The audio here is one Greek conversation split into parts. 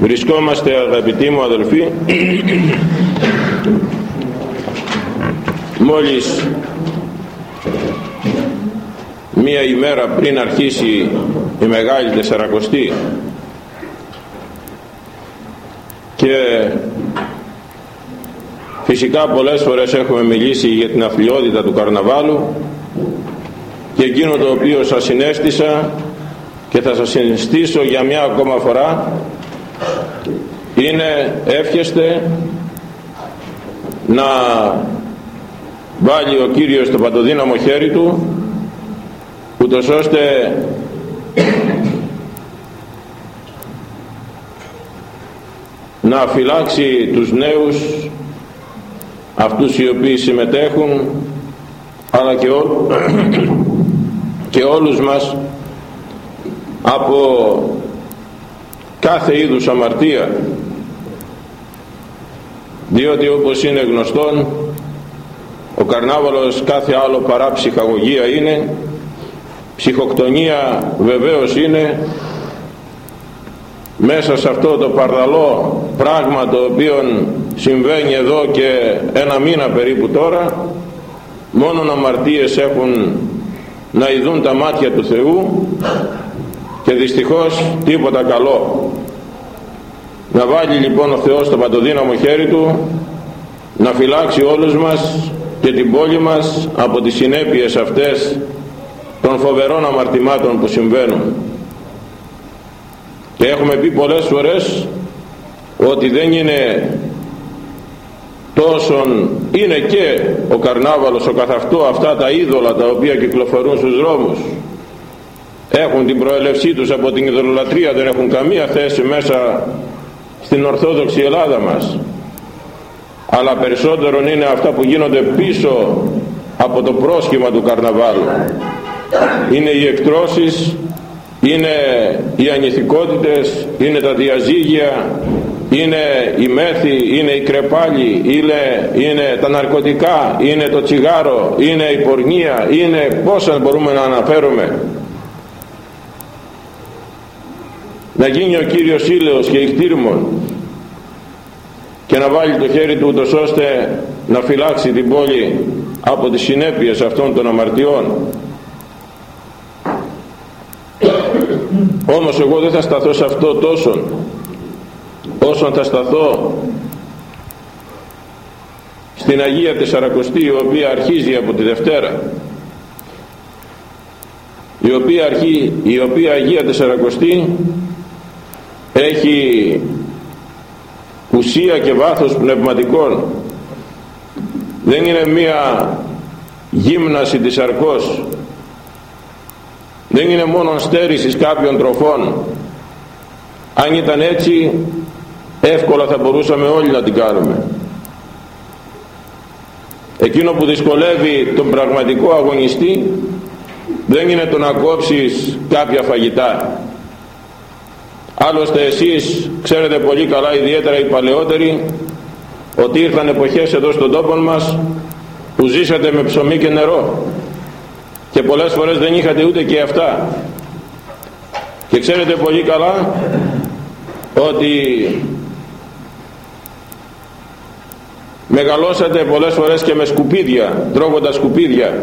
Βρισκόμαστε αγαπητοί μου αδελφοί μόλις μία ημέρα πριν αρχίσει η Μεγάλη Τεσσαρακοστή και φυσικά πολλές φορές έχουμε μιλήσει για την αθλειότητα του καρναβάλου και εκείνο το οποίο σας συνέστησα και θα σας συνιστήσω για μια ακόμα φορά. Είναι εύχεστε να βάλει ο Κύριος το παντοδύναμο χέρι του ούτως ώστε να φυλάξει τους νέους αυτούς οι οποίοι συμμετέχουν αλλά και, ό, και όλους μας από κάθε είδους αμαρτία διότι όπως είναι γνωστόν ο καρνάβαλος κάθε άλλο παρά ψυχαγωγία είναι ψυχοκτονία βεβαίως είναι μέσα σε αυτό το παρδαλό πράγμα το οποίο συμβαίνει εδώ και ένα μήνα περίπου τώρα μόνον αμαρτίες έχουν να ειδούν τα μάτια του Θεού και δυστυχώς τίποτα καλό. Να βάλει λοιπόν ο Θεός το παντοδύναμο χέρι του να φυλάξει όλους μας και την πόλη μας από τις συνέπειες αυτές των φοβερών αμαρτημάτων που συμβαίνουν. Και έχουμε πει πολλές φορές ότι δεν είναι τόσον είναι και ο καρνάβαλος ο καθ' αυτό αυτά τα είδωλα τα οποία κυκλοφορούν στους δρόμους έχουν την προέλευσή τους από την ειδωλολατρία δεν έχουν καμία θέση μέσα στην Ορθόδοξη Ελλάδα μας. Αλλά περισσότερον είναι αυτά που γίνονται πίσω από το πρόσχημα του καρναβάλου. Είναι οι εκτρώσεις είναι οι ανηθικότητες είναι τα διαζύγια είναι η μέθη, είναι η κρεπάλη είναι, είναι τα ναρκωτικά είναι το τσιγάρο, είναι η πορνεία είναι πόσα μπορούμε να αναφέρουμε να γίνει ο Κύριος ήλαιος και ηχτήρμων και να βάλει το χέρι του ούτως ώστε να φυλάξει την πόλη από τις συνέπειες αυτών των αμαρτιών. Όμως εγώ δεν θα σταθώ σε αυτό τόσο όσον θα σταθώ στην Αγία Τεσσαρακοστή η οποία αρχίζει από τη Δευτέρα. Η οποία, αρχή, η οποία Αγία Τεσσαρακοστή έχει ουσία και βάθος πνευματικών. Δεν είναι μία γύμναση της αρκός. Δεν είναι μόνο στέρησης κάποιων τροφών. Αν ήταν έτσι εύκολα θα μπορούσαμε όλοι να την κάνουμε. Εκείνο που δυσκολεύει τον πραγματικό αγωνιστή δεν είναι το να κόψεις κάποια φαγητά άλλωστε εσείς ξέρετε πολύ καλά ιδιαίτερα οι παλαιότεροι ότι ήρθαν εποχές εδώ στον τόπο μας που ζήσατε με ψωμί και νερό. Και πολλές φορές δεν είχατε ούτε και αυτά. Και ξέρετε πολύ καλά ότι μεγαλώσατε πολλές φορές και με σκουπίδια τρώγοντας σκουπίδια.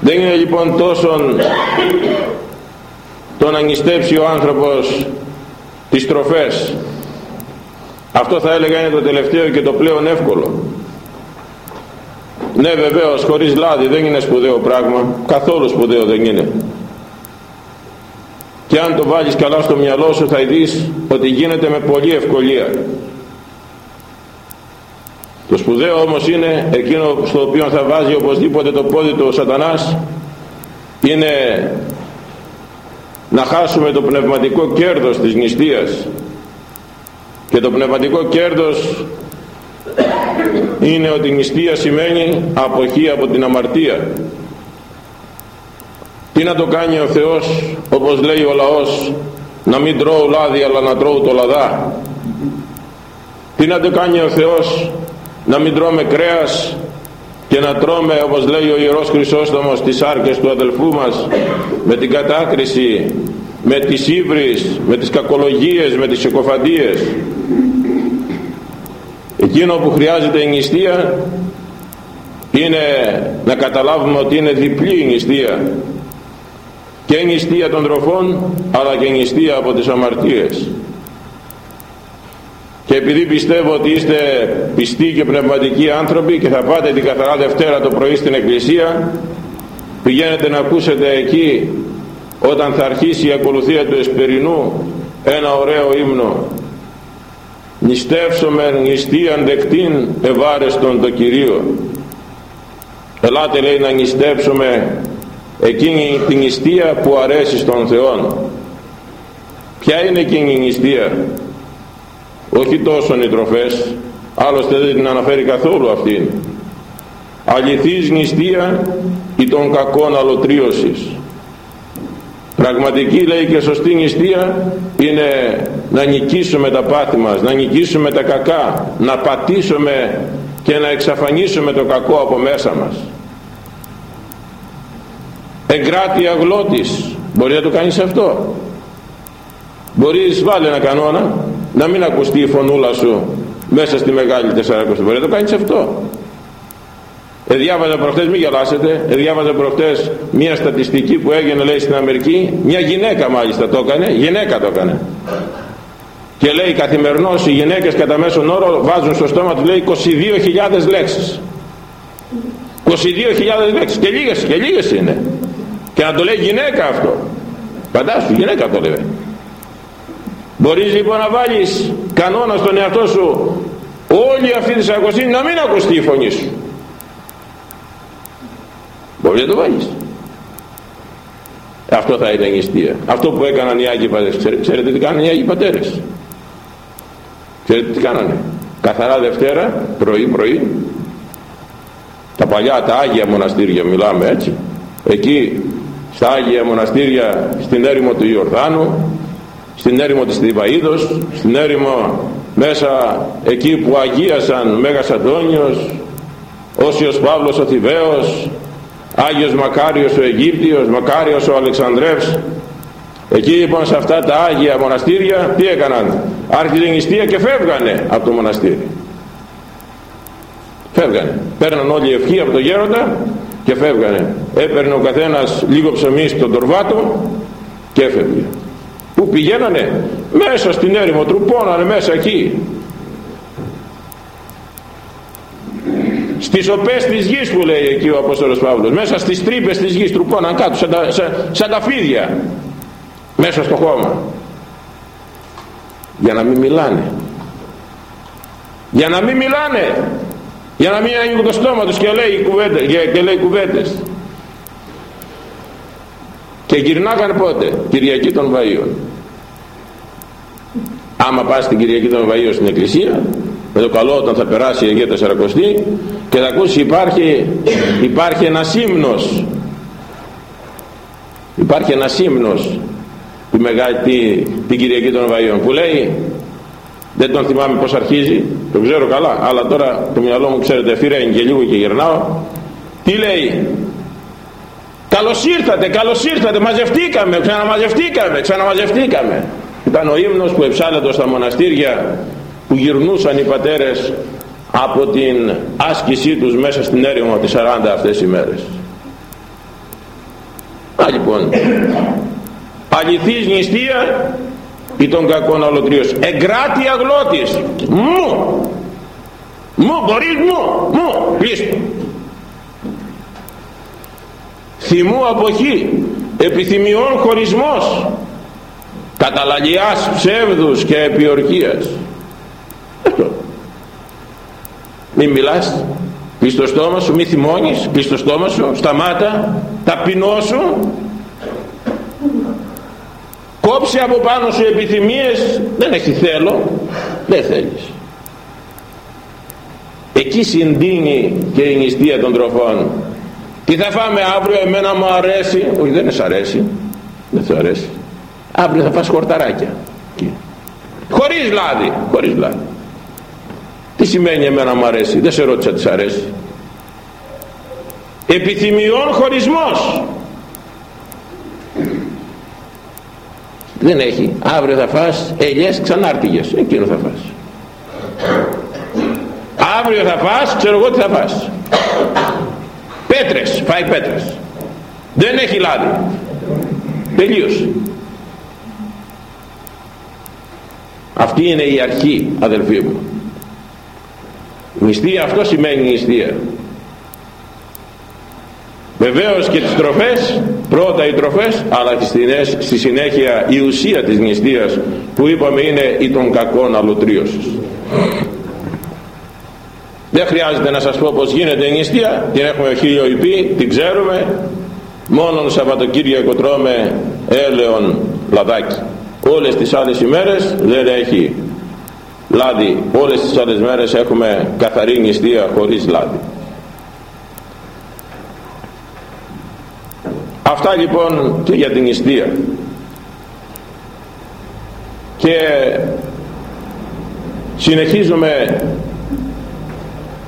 Δεν είναι λοιπόν τόσο το να νηστέψει ο άνθρωπος τις τροφές. Αυτό θα έλεγα είναι το τελευταίο και το πλέον εύκολο. Ναι βεβαίως χωρίς λάδι δεν είναι σπουδαίο πράγμα. Καθόλου σπουδαίο δεν είναι. Και αν το βάλεις καλά στο μυαλό σου θα δεις ότι γίνεται με πολλή ευκολία. Το σπουδαίο όμως είναι εκείνο στο οποίο θα βάζει οπωσδήποτε το πόδι του ο σατανάς. Είναι να χάσουμε το πνευματικό κέρδος της νηστείας. Και το πνευματικό κέρδος είναι ότι η νηστεία σημαίνει αποχή από την αμαρτία. Τι να το κάνει ο Θεός όπως λέει ο λαός να μην τρώω λάδι αλλά να τρώω το λαδά. Τι να το κάνει ο Θεός να μην τρώμε κρέας και να τρώμε όπως λέει ο Ιερός Χρυσόστομος τις άρκες του αδελφού μας με την κατάκριση με τις ύβρις, με τις κακολογίες, με τις συκοφαντίες. Εκείνο που χρειάζεται η νηστεία είναι να καταλάβουμε ότι είναι διπλή η νηστεία. Και η νηστεία των τροφών αλλά και η νηστεία από τις αμαρτίες και επειδή πιστεύω ότι είστε πιστοί και πνευματικοί άνθρωποι και θα πάτε την καθαρά Δευτέρα το πρωί στην Εκκλησία πηγαίνετε να ακούσετε εκεί όταν θα αρχίσει η ακολουθία του Εσπερινού ένα ωραίο ύμνο. Νηστεύσομεν νηστείαν δεκτήν ευάρεστον το Κυρίο ελάτε λέει να νηστεύσουμε εκείνη την νηστεία που αρέσει στον Θεό ποια είναι εκείνη η νηστεία; Όχι τόσο οι τροφές άλλωστε δεν την αναφέρει καθόλου αυτήν. Αληθής νηστεία ή των κακών αλωτρίωσης. Πραγματική λέει και σωστή νηστεία είναι να νικήσουμε τα πάθη μας να νικήσουμε τα κακά να πατήσουμε και να εξαφανίσουμε το κακό από μέσα μας. Εγκράτη αγλώτης. Μπορεί να το κάνεις αυτό. Μπορείς βάλει ένα κανόνα να μην ακουστεί η φωνούλα σου μέσα στη μεγάλη τεσσαρακοστή μπορεί να το κάνεις αυτό Εδιάβαζα προχτές, μην γελάσετε, εδιάβαζα προχτές μια στατιστική που έγινε λέει στην Αμερική, μια γυναίκα μάλιστα το έκανε, γυναίκα το έκανε. Και λέει καθημερινώς οι γυναίκες κατά μέσον όρο βάζουν στο στόμα τους λέει 22.000 λέξεις. 22.000 λέξεις και λίγες, και λίγες είναι. Και να το λέει γυναίκα αυτό. Φαντάσου, γυναίκα το λέει. Μπορείς λοιπόν να βάλεις κανόνα στον εαυτό σου όλη αυτή τη σαρκοσύνη να μην ακουστεί η φωνή σου. Μπορείς να το βάλεις. Αυτό θα είναι νηστεία. Αυτό που έκαναν οι Άγιοι Πατέρες. Ξέρετε τι κάνανε οι Άγιοι Πατέρες; Ξέρετε τι κάνανε; Καθαρά Δευτέρα, πρωί πρωί. Τα παλιά τα Άγια Μοναστήρια μιλάμε έτσι. Εκεί στα Άγια Μοναστήρια στην έρημο του Ιορδάνου στην έρημο της Θηβαΐδος στην έρημο μέσα εκεί που αγίασαν Μέγας Αντώνιος Όσιος Παύλος ο Θηβαίος Άγιος Μακάριος ο Αιγύπτιος Μακάριος ο Αλεξανδρεύς. Εκεί λοιπόν σε αυτά τα Άγια Μοναστήρια τι έκαναν; Άρχιζε νηστεία και φεύγανε από το μοναστήρι. Φεύγανε. Παίρναν όλοι ευχή από το γέροντα και φεύγανε. Έπαιρνε ο καθένας λίγο ψωμί στον τορβάτο και έφευγε που πηγαίνανε μέσα στην έρημο τρουπώνανε μέσα εκεί. Στις οπές της γης που λέει εκεί ο Απόστολος Παύλος μέσα στις τρύπες της γης τρουπώναν κάτω σαν τα, σαν, σαν τα φίδια μέσα στο χώμα. Για να μην μιλάνε. Για να μην μιλάνε. Για να μην ανοίγουν το στόμα τους και λέει, κουβέντες, και λέει κουβέντες και γυρνάγαν πότε; Κυριακή των Βαΐων. Άμα πας την Κυριακή των Βαΐων στην Εκκλησία με το καλό όταν θα περάσει η Αγία Τεσσαρακοστή και θα ακούσει υπάρχει, υπάρχει ένας ύμνος. Υπάρχει ένας ύμνος τη μεγάλη, τη, την Κυριακή των Βαΐων που λέει δεν τον θυμάμαι πως αρχίζει το ξέρω καλά αλλά τώρα το μυαλό μου ξέρετε φυραίνει και λίγο και γυρνάω. Τι λέει; Καλώς ήρθατε καλώς ήρθατε. Μαζευτήκαμε ξαναμαζευτήκαμε ξαναμαζευτήκαμε. Ήταν ο ύμνος που εψάλετο στα μοναστήρια που γυρνούσαν οι πατέρες από την άσκησή τους μέσα στην έρημο τις 40 αυτές οι μέρες. Α, λοιπόν αληθής νηστεία ή των κακών αλωτρίος εγκράτη αγλώτης. Μου. Μου μπορείς μου. Μου πίστο θυμού αποχή επιθυμιών χωρισμός. Καταλαγιάς ψεύδους και επιορκίας. Αυτό μην μιλάς. Κλείς το στόμα σου μη θυμώνεις. Κλείς το στόμα σου σταμάτα. Ταπεινώσου κόψε από πάνω σου επιθυμίες. Δεν έχει θέλω. Δεν θέλεις. Εκεί συντείνει και η νηστεία των τροφών τι θα φάμε αύριο εμένα μου αρέσει. Όχι δεν σ' αρέσει. Δεν σου αρέσει. Αύριο θα φας χορταράκια. Χωρίς λάδι χωρίς λάδι. Τι σημαίνει εμένα μου αρέσει. Δεν σε ρώτησα τι σ' αρέσει. Επιθυμιών χωρισμός. Δεν έχει. Αύριο θα φας ελιές ξανάρτηγες. Εκείνο θα φας. Αύριο θα φας ξέρω εγώ τι θα φας πέτρες φάει πέτρες. Δεν έχει λάδι. Τελείωσε αυτή είναι η αρχή αδελφοί μου. Νηστεία αυτό σημαίνει νηστεία βεβαίως και τις τροφές πρώτα οι τροφές αλλά στη συνέχεια η ουσία της νηστείας που είπαμε είναι η των κακών αλωτρίωσης δεν χρειάζεται να σας πω πως γίνεται η νηστεία. Την έχουμε χίλιο υπή, την ξέρουμε. Μόνον Σαββατοκύριακο τρώμε έλεον λαδάκι. Όλες τις άλλες ημέρες δεν έχει λάδι. Όλες τις άλλες μέρες έχουμε καθαρή νηστεία χωρίς λάδι. Αυτά λοιπόν και για την νηστεία. Και συνεχίζουμε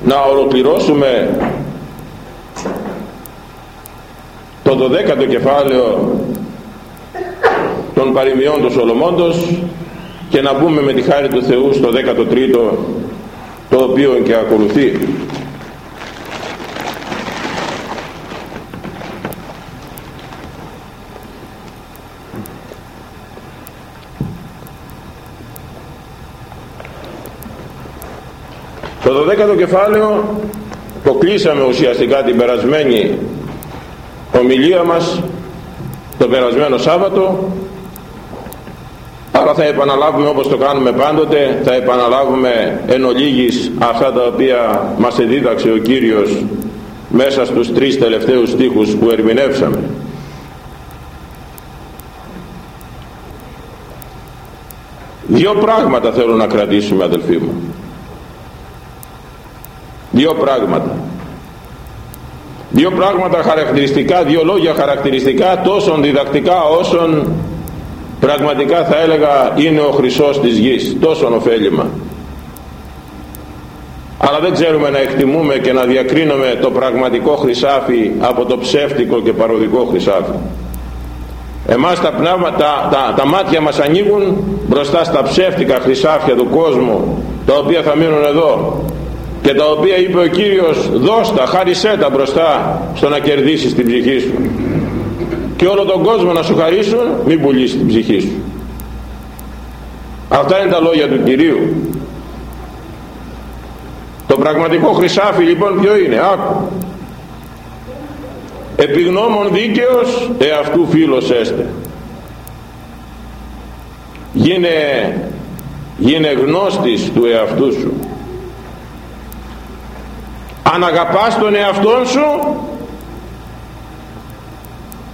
να ολοκληρώσουμε το 12ο κεφάλαιο των παροιμιών του Σολομώντος και να μπούμε με τη χάρη του Θεού στο 13ο το οποίο και ακολουθεί Το 12ο κεφάλαιο το κλείσαμε ουσιαστικά την περασμένη ομιλία μας το περασμένο Σάββατο. Αλλά θα επαναλάβουμε όπως το κάνουμε πάντοτε θα επαναλάβουμε εν ολίγης αυτά τα οποία μας εδίδαξε ο Κύριος μέσα στους τρεις τελευταίους στίχους που ερμηνεύσαμε. Δύο πράγματα θέλω να κρατήσουμε αδελφοί μου δύο πράγματα. Δύο πράγματα χαρακτηριστικά δύο λόγια χαρακτηριστικά τόσο διδακτικά όσον πραγματικά θα έλεγα είναι ο χρυσός της γης τόσο ωφέλιμα. Αλλά δεν ξέρουμε να εκτιμούμε και να διακρίνουμε το πραγματικό χρυσάφι από το ψεύτικο και παροδικό χρυσάφι. Εμάς τα, πνεύματα, τα, τα μάτια μας ανοίγουν μπροστά στα ψεύτικα χρυσάφια του κόσμου τα οποία θα μείνουν εδώ και τα οποία είπε ο Κύριος δώστα, χάρισέ τα μπροστά στο να κερδίσεις την ψυχή σου και όλο τον κόσμο να σου χαρίσουν μην πουλήσεις την ψυχή σου. Αυτά είναι τα λόγια του Κυρίου. Το πραγματικό χρυσάφι λοιπόν ποιο είναι άκου. Επιγνώμων δίκαιος εαυτού φίλος έστε γίνε, γίνε γνώστης του εαυτού σου αν αγαπάς τον εαυτόν σου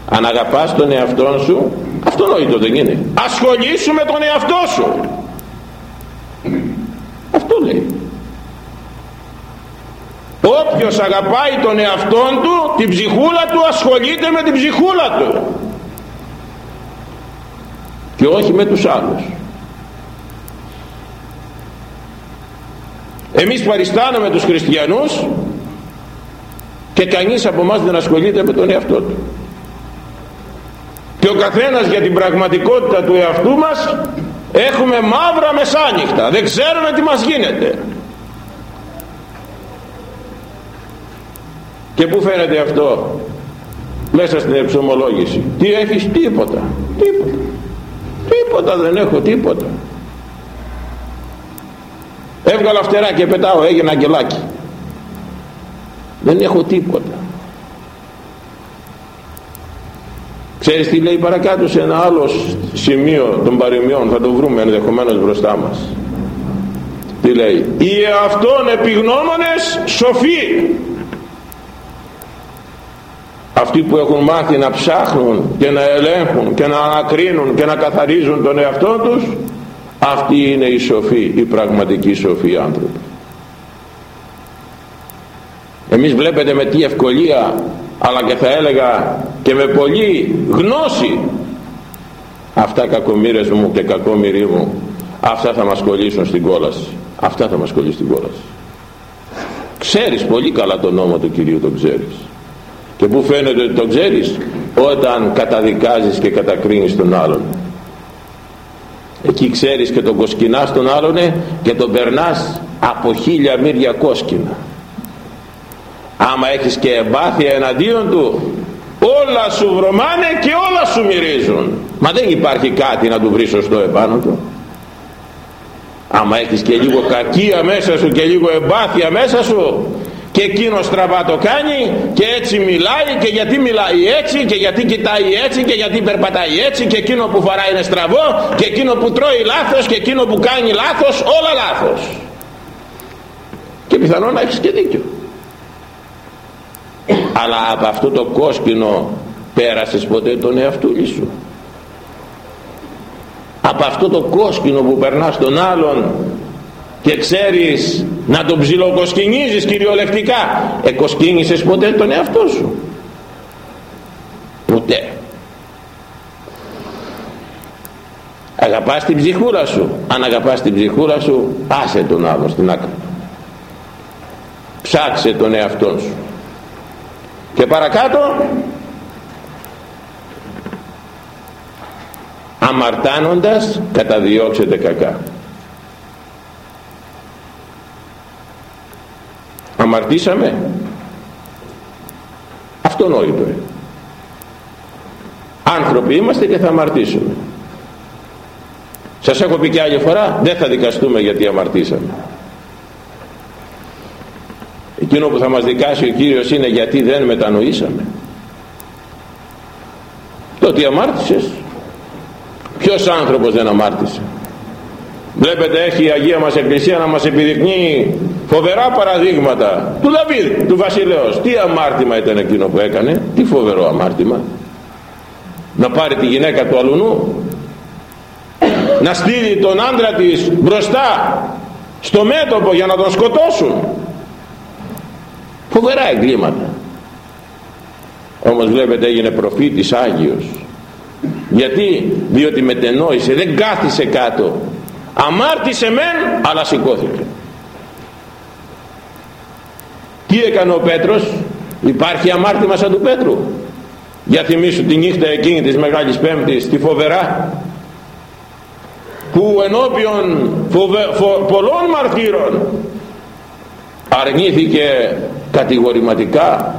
αν αγαπάς τον εαυτόν σου αυτονόητο δεν είναι. Ασχολήσου με τον εαυτό σου. Αυτό λέει. Όποιος αγαπάει τον εαυτόν του την ψυχούλα του ασχολείται με την ψυχούλα του. Και όχι με τους άλλους εμείς παριστάνουμε τους χριστιανούς και κανείς από εμάς δεν ασχολείται με τον εαυτό του. Και ο καθένας για την πραγματικότητα του εαυτού μας έχουμε μαύρα μεσάνυχτα. Δεν ξέρουμε τι μας γίνεται. Και πού φαίνεται αυτό; Μέσα στην εξομολόγηση. Τι έχεις; Τίποτα. Τίποτα. Τίποτα δεν έχω τίποτα έβγαλα φτερά και πετάω έγινα αγγελάκι. Δεν έχω τίποτα. Ξέρεις τι λέει παρακάτω σε ένα άλλο σημείο των παροιμιών θα το βρούμε ενδεχομένως μπροστά μας. Τι λέει οι εαυτόν επιγνώμονες σοφοί αυτοί που έχουν μάθει να ψάχνουν και να ελέγχουν και να ανακρίνουν και να καθαρίζουν τον εαυτό τους αυτοί είναι οι σοφοί οι πραγματικοί σοφοί άνθρωποι. Εμείς βλέπετε με τι ευκολία αλλά και θα έλεγα και με πολύ γνώση. Αυτά κακομύρες μου και κακόμοιροί μου αυτά θα μας κολλήσουν στην κόλαση. Αυτά θα μας κολλήσουν στην κόλαση. Ξέρεις πολύ καλά τον νόμο του Κυρίου τον ξέρεις. Και που φαίνεται ότι το ξέρεις; Όταν καταδικάζεις και κατακρίνεις τον άλλον εκεί ξέρεις και τον κοσκινάς τον άλλον και τον περνάς από χίλια μύρια κόσκινα. Άμα έχεις και εμπάθεια εναντίον του όλα σου βρωμάνε και όλα σου μυρίζουν. Μα δεν υπάρχει κάτι να του βρεις σωστό επάνω του. Άμα έχεις και λίγο κακία μέσα σου και λίγο εμπάθεια μέσα σου και εκείνος στραβά το κάνει και έτσι μιλάει και γιατί μιλάει έτσι και γιατί κοιτάει έτσι και γιατί περπατάει έτσι και εκείνο που φοράει είναι στραβό και εκείνο που τρώει λάθος και εκείνο που κάνει λάθος όλα λάθος. Και πιθανόν να έχεις και δίκιο. Αλλά από αυτό το κόσκινο πέρασες ποτέ τον εαυτούλη σου. Από αυτό το κόσκινο που περνάς στον άλλον και ξέρεις να τον ψιλοκοσκινίζεις κυριολεκτικά. Εκοσκίνησες ποτέ τον εαυτό σου. Ποτέ αγαπάς την ψυχούρα σου. Αν αγαπάς την ψυχούρα σου άσε τον άλλο στην άκρη ψάξε τον εαυτό σου. Και παρακάτω αμαρτάνοντας καταδιώξετε κακά αμαρτήσαμε. Αυτονόητο είναι. Άνθρωποι είμαστε και θα αμαρτήσουμε. Σας έχω πει και άλλη φορά δεν θα δικαστούμε γιατί αμαρτήσαμε. Εκείνο που θα μας δικάσει ο Κύριος είναι γιατί δεν μετανοήσαμε. Το ότι αμάρτησες. Ποιος άνθρωπος δεν αμάρτησε; Βλέπετε έχει η Αγία μας Εκκλησία να μας επιδεικνύει φοβερά παραδείγματα του Δαβίδ, του βασιλέως. Τι αμάρτημα ήταν εκείνο που έκανε τι φοβερό αμάρτημα. Να πάρει τη γυναίκα του αλουνού να στείλει τον άντρα της μπροστά στο μέτωπο για να τον σκοτώσουν. Φοβερά εγκλήματα. Όμως βλέπετε έγινε προφήτης Άγιος. Γιατί; Διότι μετενόησε δεν κάθισε κάτω αμάρτησε μεν αλλά σηκώθηκε. Τι έκανε ο Πέτρος; Υπάρχει αμάρτημα σαν του Πέτρου; Για θυμίσου τη νύχτα εκείνη της Μεγάλης Πέμπτης τη φοβερά που ενώπιον φοβε, πολλών μαρτύρων αρνήθηκε κατηγορηματικά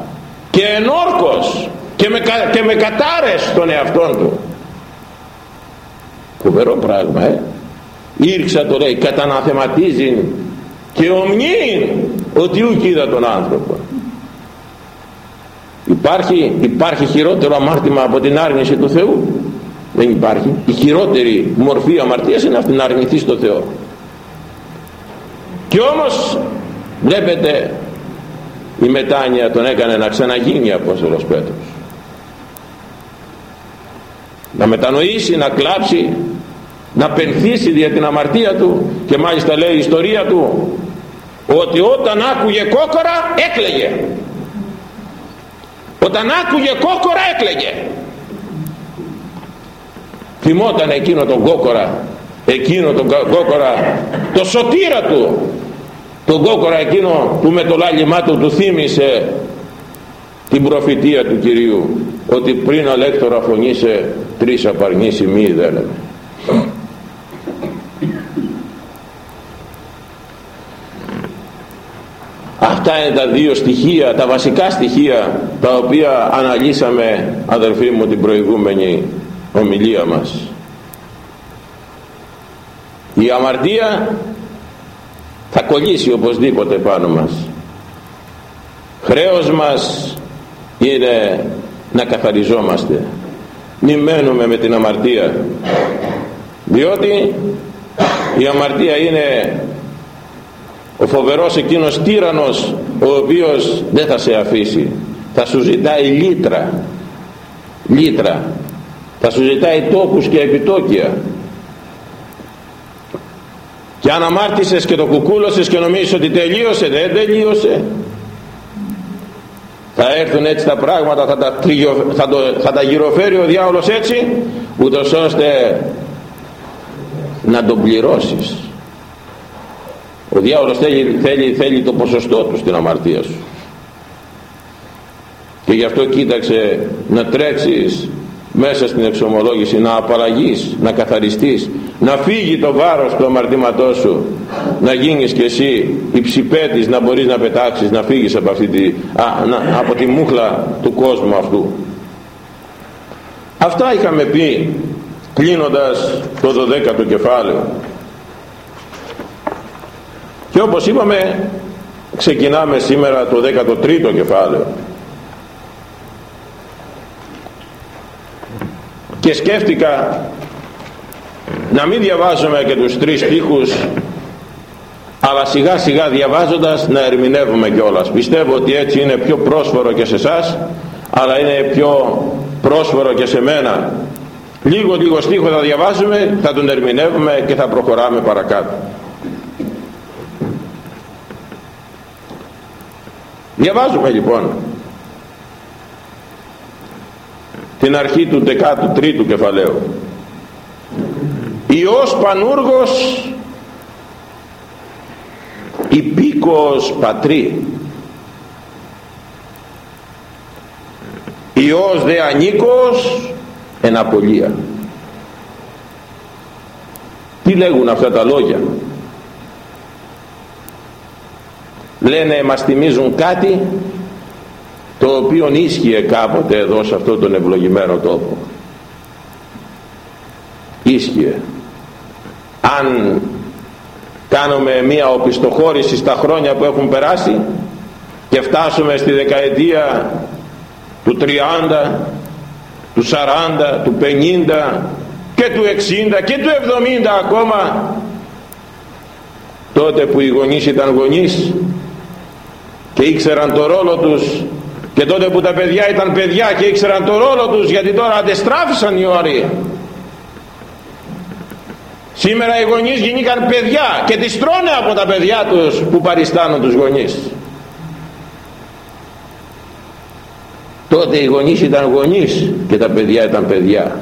και ενόρκος και με, και με κατάρες τον εαυτόν του. Φοβερό πράγμα ε ήρξα το λέει καταναθεματίζει και ομνεί ότι ούκ είδα τον άνθρωπο. Υπάρχει, υπάρχει χειρότερο αμάρτημα από την άρνηση του Θεού. Δεν υπάρχει. Η χειρότερη μορφή αμαρτίας είναι αυτή να αρνηθείς στο Θεό. Και όμως βλέπετε η μετάνοια τον έκανε να ξαναγίνει Απόστολος Πέτρος. Να μετανοήσει, να κλάψει να πενθήσει για την αμαρτία του και μάλιστα λέει η ιστορία του ότι όταν άκουγε κόκορα έκλαιγε. Όταν άκουγε κόκορα έκλαιγε. Θυμόταν εκείνο τον κόκορα εκείνο τον κόκορα το σωτήρα του. Τον κόκορα εκείνο που με το λάλημά του του θύμισε την προφητεία του Κυρίου ότι πριν αλέκτορα φωνήσε τρεις απαρνήσει μη δέλεμε Αυτά είναι τα δύο στοιχεία, τα βασικά στοιχεία τα οποία αναλύσαμε αδελφοί μου την προηγούμενη ομιλία μας. Η αμαρτία θα κολλήσει οπωσδήποτε πάνω μας. Χρέος μας είναι να καθαριζόμαστε. Μην μένουμε με την αμαρτία. Διότι η αμαρτία είναι ο φοβερός εκείνος τύρανος ο οποίος δεν θα σε αφήσει. Θα σου ζητάει λίτρα. Λίτρα. Θα σου ζητάει τόκους και επιτόκια. Και αν αμάρτησες και το κουκούλωσες και νομίζεις ότι τελείωσε δεν τελείωσε. Θα έρθουν έτσι τα πράγματα θα τα, θα, το, θα τα γυροφέρει ο διάολος έτσι ούτως ώστε να τον πληρώσεις ο διάολος θέλει, θέλει, θέλει το ποσοστό του στην αμαρτία σου. Και και γι' αυτό κοίταξε να τρέξεις μέσα στην εξομολόγηση να απαλλαγείς, να καθαριστείς να φύγει το βάρος του αμαρτήματός σου να γίνεις κι εσύ υψηπέτης να μπορείς να πετάξεις να φύγεις από, αυτή τη, α, να, από τη μούχλα του κόσμου αυτού. Αυτά είχαμε πει κλείνοντας το 12ο κεφάλαιο και όπως είπαμε ξεκινάμε σήμερα το 13ο κεφάλαιο. Και σκέφτηκα να μην διαβάζουμε και τους τρεις στίχους αλλά σιγά σιγά διαβάζοντας να ερμηνεύουμε κιόλας. Πιστεύω ότι έτσι είναι πιο πρόσφορο και σε εσάς, αλλά είναι πιο πρόσφορο και σε μένα. Λίγο λίγο στίχο θα διαβάζουμε θα τον ερμηνεύουμε και θα προχωράμε παρακάτω διαβάζουμε λοιπόν. Την αρχή του 13ου κεφαλαίου. Υιός Πανούργος υπήκος πατρί Υιός δε ανήκος εν απολία τι λέγουν αυτά τα λόγια; Λένε μας θυμίζουν κάτι το οποίο ίσχυε κάποτε εδώ σε αυτόν τον ευλογημένο τόπο ίσχυε. Αν κάνουμε μία οπισθοχώρηση στα χρόνια που έχουν περάσει και φτάσουμε στη δεκαετία του 30 του 40 του 50 και του 60 και του 70 ακόμα τότε που οι γονείς ήταν γονείς και ήξεραν το ρόλο τους. Και τότε που τα παιδιά ήταν παιδιά και ήξεραν το ρόλο τους γιατί τώρα αντεστράφησαν οι όροι. Σήμερα οι γονείς γεννήκαν παιδιά και τις τρώνε από τα παιδιά τους που παριστάνουν τους γονείς. Τότε οι γονείς ήταν γονείς και τα παιδιά ήταν παιδιά.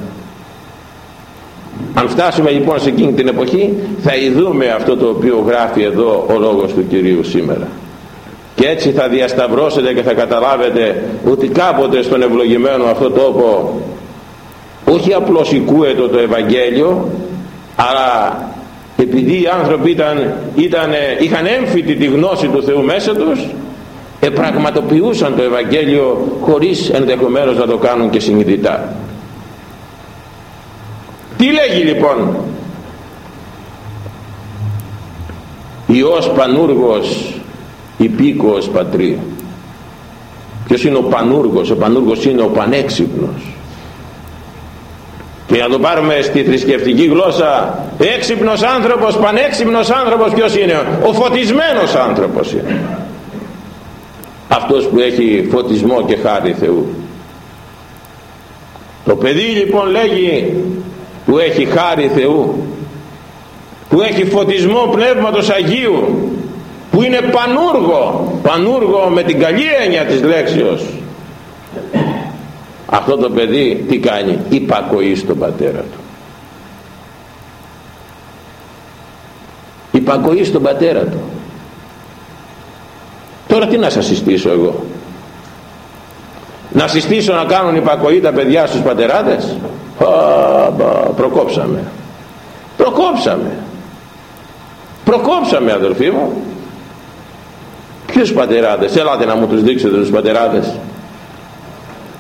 Αν φτάσουμε λοιπόν σε εκείνη την εποχή θα ειδούμε αυτό το οποίο γράφει εδώ ο λόγος του Κυρίου σήμερα και έτσι θα διασταυρώσετε και θα καταλάβετε ότι κάποτε στον ευλογημένο αυτό τόπο όχι απλώς οικούετο το Ευαγγέλιο αλλά επειδή οι άνθρωποι ήταν, ήταν, είχαν έμφυτη τη γνώση του Θεού μέσα τους επραγματοποιούσαν το Ευαγγέλιο χωρίς ενδεχομένως να το κάνουν και συνειδητά. Τι λέγει λοιπόν Υιός Πανούργος υπήκοος πατρί ποιος είναι ο Πανούργος ο Πανούργος είναι ο Πανέξυπνος. Και να το πάρουμε στη θρησκευτική γλώσσα έξυπνος άνθρωπος, πανέξυπνος άνθρωπος ποιος είναι; Ο φωτισμένος άνθρωπος είναι. Αυτός που έχει φωτισμό και χάρη Θεού. Το παιδί λοιπόν λέγει που έχει χάρη Θεού. Που έχει φωτισμό πνεύματος Αγίου που είναι πανούργο πανούργο με την καλή έννοια της λέξεως. Αυτό το παιδί τι κάνει; Υπακοεί στον πατέρα του. Υπακοεί στον πατέρα του. Τώρα τι να σας συστήσω εγώ; Να συστήσω να κάνουν υπακοή τα παιδιά στους πατεράδες; Προκόψαμε. Προκόψαμε. Προκόψαμε αδελφοί μου ποιους πατεράδες ελάτε να μου τους δείξετε τους πατεράδες;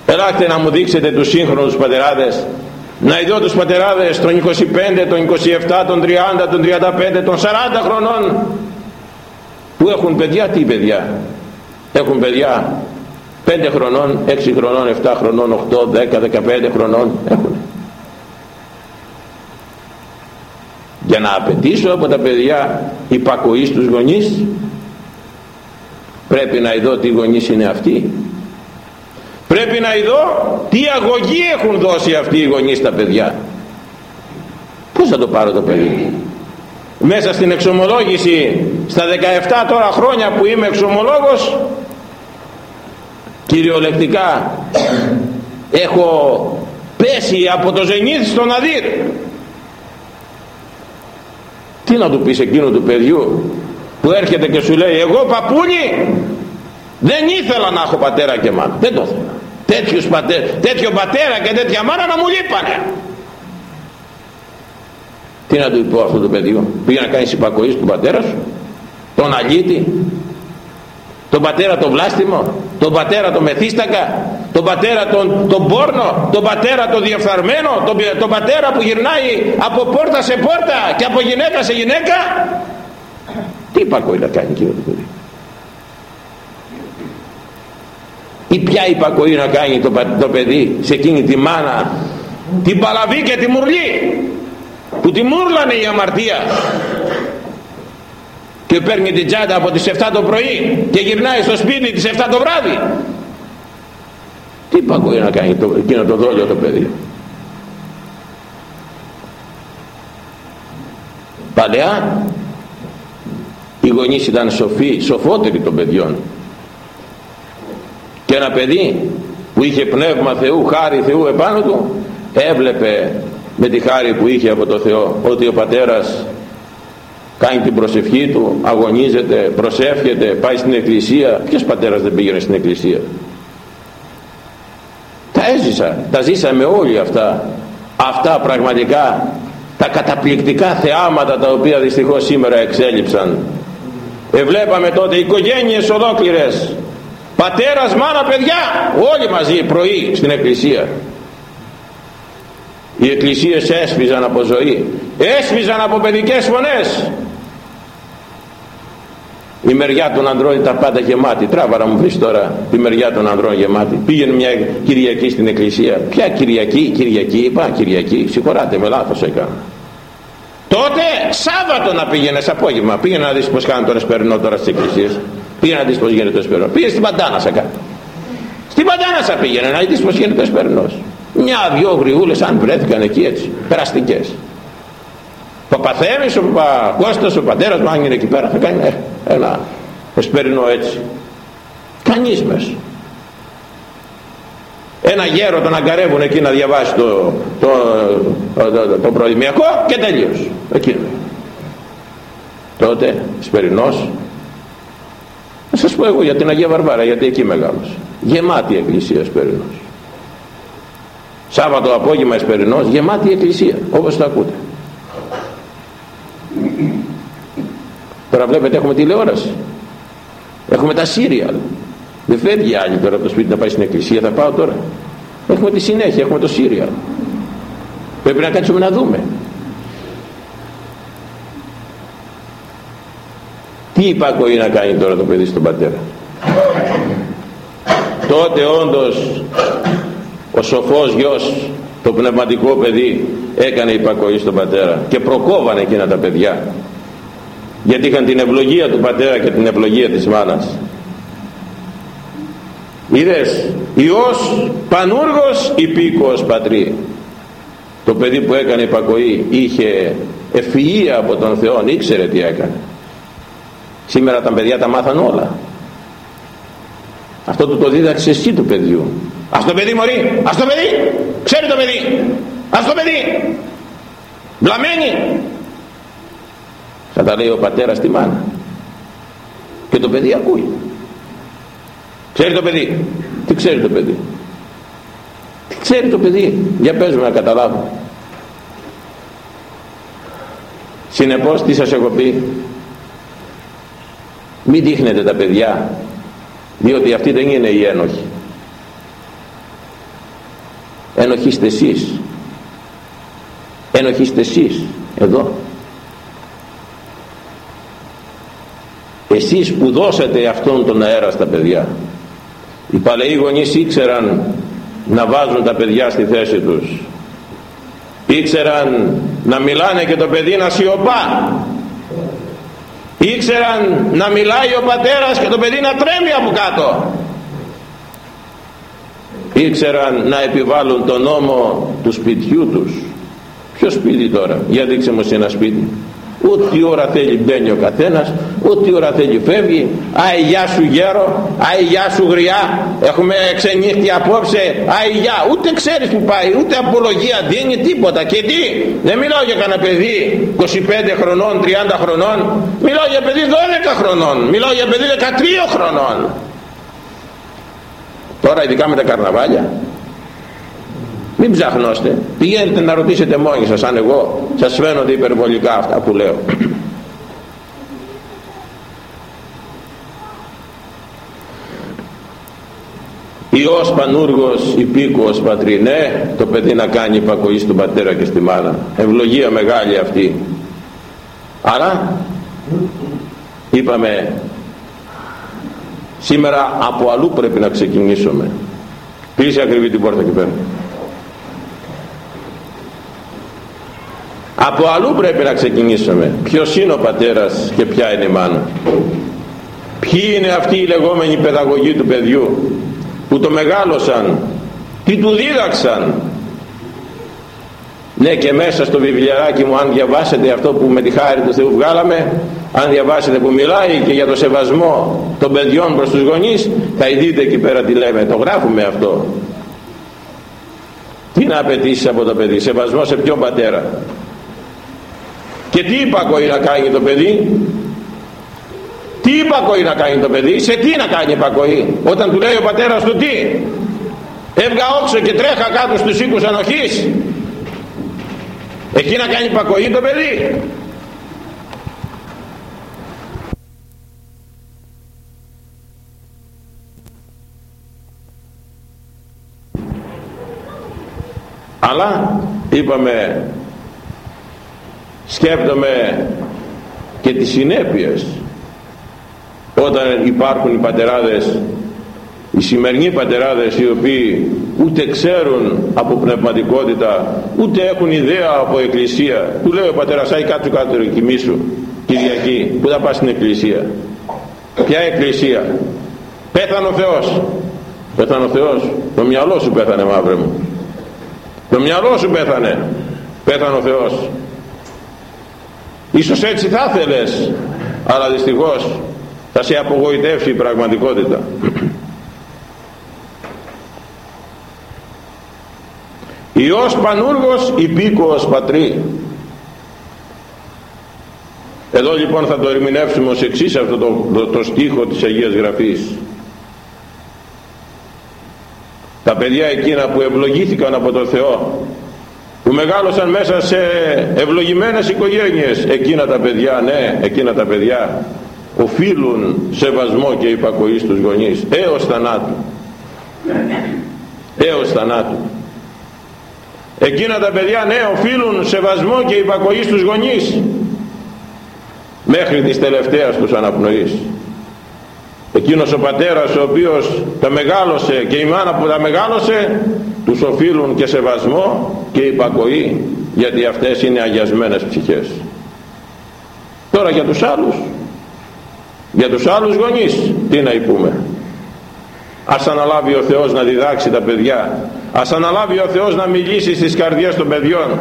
Ελάτε να μου δείξετε τους σύγχρονους πατεράδες. Να ειδώ τους πατεράδες των 25, των 27, των 30, των 35, των 40 χρονών που έχουν παιδιά, τι παιδιά; Έχουν παιδιά 5 χρονών, 6 χρονών, 7 χρονών, 8, 10, 15 χρονών έχουν. Για να απαιτήσω από τα παιδιά υπακοής στους γονείς πρέπει να ειδώ τι γονείς είναι αυτοί. Πρέπει να ειδώ τι αγωγή έχουν δώσει αυτοί οι γονείς στα παιδιά. Πως θα το πάρω το παιδί; Μέσα στην εξομολόγηση στα 17 τώρα χρόνια που είμαι εξομολόγος κυριολεκτικά έχω πέσει από το ζενήθ στον Αδύρ τι να του πεις εκείνο του παιδιού; Που έρχεται και σου λέει εγώ παππούλι δεν ήθελα να έχω πατέρα και μάνα δεν το ήθελα τέτοιους πατέ, τέτοιο πατέρα και τέτοια μάνα να μου λείπανε. Τι να του πω αυτό το παιδί πήγε να κάνει υπακοή του πατέρα σου τον αλήτη τον πατέρα τον βλάστημο τον πατέρα τον μεθύστακα τον πατέρα τον, τον πόρνο τον πατέρα τον διεφθαρμένο τον, τον πατέρα που γυρνάει από πόρτα σε πόρτα και από γυναίκα σε γυναίκα. τι υπακοή να κάνει κύριε το παιδί. Ή ποια υπακοή να κάνει το, το παιδί σε εκείνη τη μάνα την παλαβή και τη μουρλή που τη μούρλανε η αμαρτία. Και παίρνει την τσάντα από τις 7 το πρωί και γυρνάει στο σπίτι τις 7 το βράδυ. Τι παγκοή να κάνει το, εκείνο το δόλιο το παιδί. Παλαιά οι γονείς ήταν σοφοί, σοφότεροι των παιδιών. Και ένα παιδί που είχε πνεύμα Θεού, χάρη Θεού επάνω του έβλεπε με τη χάρη που είχε από το Θεό ότι ο πατέρας κάνει την προσευχή του αγωνίζεται, προσεύχεται πάει στην εκκλησία. Ποιος πατέρας δεν πήγαινε στην εκκλησία; Τα έζησα, τα ζήσαμε όλοι αυτά. Αυτά πραγματικά τα καταπληκτικά θεάματα τα οποία δυστυχώς σήμερα εξέλιψαν εβλέπαμε τότε οικογένειες ολόκληρες. Πατέρας, μάνα, παιδιά όλοι μαζί πρωί στην εκκλησία. Οι εκκλησίες έσφιζαν από ζωή έσφιζαν από παιδικές φωνές. Η μεριά των ανδρών ήταν πάντα γεμάτη. Τράβα να μου βρεις τώρα τη μεριά των ανδρών γεμάτη. Πήγαινε μια Κυριακή στην εκκλησία. Ποια Κυριακή, Κυριακή είπα Κυριακή. Συγχωράτε με λάθος έκανα τότε Σάββατο να πήγαινε απόγευμα. Πήγαινε να δεις πως κάνουν τον εσπερινό τώρα στις εκκλησίες. Πήγαινε να δεις πως γίνεται το εσπερινό πήγαινε στην Παντάνασα κάτω στην Παντάνασα πήγαινε να δεις πως γίνεται το εσπερινός μια-δυο γριούλες αν βρέθηκαν εκεί έτσι περαστικές. Ο Παπαθέμης, ο Παπακώστας, ο πατέρας μου αν είναι εκεί πέρα θα κάνει ε, ένα εσπερινό έτσι κανείς μέσα ένα γέρο τον αγκαρεύουν εκεί να διαβάσει το, το, το, το, το προημιακό και τελείως εκείνο τότε σπερινός θα σας πω εγώ για την Αγία Βαρβάρα γιατί εκεί μεγάλος. Γεμάτη εκκλησία σπερινός Σάββατο απόγευμα εσπερινός γεμάτη εκκλησία όπως το ακούτε. Τώρα βλέπετε έχουμε τηλεόραση. Έχουμε τα σύριαλ δεν φεύγει άλλη τώρα από το σπίτι να πάει στην εκκλησία. Θα πάω τώρα. Έχουμε τη συνέχεια έχουμε το σύριαλ. Πρέπει να κάτσουμε να δούμε. Τι υπάκοη να κάνει τώρα το παιδί στον πατέρα; Τότε όντως ο σοφός γιος το πνευματικό παιδί έκανε υπακοή στον πατέρα και προκόβανε εκείνα τα παιδιά. Γιατί είχαν την ευλογία του πατέρα και την ευλογία της μάνας είδες Υιός πανούργος υπήκοος πατρί το παιδί που έκανε υπακοή είχε ευφυΐα από τον Θεό ήξερε τι έκανε σήμερα τα παιδιά τα μάθαν όλα αυτό του το δίδαξε εσύ του παιδιού Ας το παιδί μωρή, ας το παιδί, ξέρει το παιδί, ας το παιδί. Βλαμμένη. Θα τα λέει ο πατέρας στη μάνα. Και το παιδί ακούει. Ξέρει το παιδί. Τι ξέρει το παιδί. Τι ξέρει το παιδί. Για πες να καταλάβω. Συνεπώς τι σας έχω πει. Μην δείχνετε τα παιδιά διότι αυτοί δεν είναι οι ένοχοι ενοχίστε εσείς ενοχίστε εσείς εδώ εσείς που δώσατε αυτόν τον αέρα στα παιδιά οι παλαιοί γονείς ήξεραν να βάζουν τα παιδιά στη θέση τους. Ήξεραν να μιλάνε και το παιδί να σιωπά. Ήξεραν να μιλάει ο πατέρας και το παιδί να τρέμει από κάτω. Ήξεραν να επιβάλλουν τον νόμο του σπιτιού τους. Ποιο σπίτι τώρα; Για δείξε μου ένα σπίτι ούτε ώρα θέλει μπαίνει ο καθένας ούτε ώρα θέλει φεύγει. Άι γεια σου γέρο άι γεια σου γριά. Έχουμε ξενύχτη απόψε. Άι γεια. Ούτε ξέρεις που πάει ούτε απολογία δίνει τίποτα. Και τι; Δεν μιλάω για κανένα παιδί 25 χρονών 30 χρονών. Μιλάω για παιδί 12 χρονών. Μιλάω για παιδί 13 χρονών. Τώρα ειδικά με τα καρναβάλια μην ψαχνώστε. Πηγαίνετε να ρωτήσετε μόνοι σας αν εγώ σας φαίνονται υπερβολικά αυτά που λέω. Υιός πανούργος υπήκοος πατρί. Ναι το παιδί να κάνει υπακοή στον πατέρα και στη μάνα. Ευλογία μεγάλη αυτή. Άρα είπαμε σήμερα από αλλού πρέπει να ξεκινήσουμε. Κλείσει ακριβή την πόρτα εκεί πέρα από αλλού πρέπει να ξεκινήσουμε. Ποιος είναι ο πατέρας και ποια είναι η μάνα. Ποιοι είναι αυτοί οι λεγόμενοι παιδαγωγοί του παιδιού που το μεγάλωσαν τι του δίδαξαν. Ναι και μέσα στο βιβλιαράκι μου αν διαβάσετε αυτό που με τη χάρη του Θεού βγάλαμε αν διαβάσετε που μιλάει και για το σεβασμό των παιδιών προς τους γονείς θα δείτε εκεί πέρα τι λέμε. Το γράφουμε αυτό. Τι να απαιτήσεις από το παιδί σεβασμό σε ποιον πατέρα και τι υπακοή να κάνει το παιδί; Τι υπακοή να κάνει το παιδί; Σε τι να κάνει υπακοή όταν του λέει ο πατέρας του τι; Έβγα όξο και τρέχα κάτω στους οίκους ανοχής. Εκεί να κάνει υπακοή το παιδί; Αλλά είπαμε σκέφτομαι και τις συνέπειες. Όταν υπάρχουν οι πατεράδες οι σημερινοί πατεράδες οι οποίοι ούτε ξέρουν από πνευματικότητα ούτε έχουν ιδέα από εκκλησία του λέει ο πατέρας άι κάτω κάτω ρε κοιμήσου Κυριακή που θα πας στην εκκλησία ποια εκκλησία; Πέθανε ο Θεός πέθανε ο Θεός το μυαλό σου πέθανε μαύρε μου το μυαλό σου πέθανε πέθανε ο Θεός ίσως έτσι θα ήθελες αλλά δυστυχώς θα σε απογοητεύσει η πραγματικότητα. Υιός πανούργος υπήκοος πατρί. Εδώ λοιπόν θα το ερμηνεύσουμε ως εξής αυτό το, το, το στίχο της Αγίας Γραφής. Τα παιδιά εκείνα που ευλογήθηκαν από τον Θεό που μεγάλωσαν μέσα σε ευλογημένες οικογένειες. Εκείνα τα παιδιά ναι εκείνα τα παιδιά οφείλουν σεβασμό και υπακοή στους γονείς. Έως θανάτου. Έως θανάτου. Εκείνα τα παιδιά ναι οφείλουν σεβασμό και υπακοή στους γονείς. Μέχρι της τελευταίας τους αναπνοής. Εκείνος ο πατέρας ο οποίος τα μεγάλωσε και η μάνα που τα μεγάλωσε τους οφείλουν και σεβασμό και υπακοή γιατί αυτές είναι αγιασμένες ψυχές. Τώρα για τους άλλους για τους άλλους γονείς τι να υπούμε. Ας αναλάβει ο Θεός να διδάξει τα παιδιά ας αναλάβει ο Θεός να μιλήσει στις καρδιές των παιδιών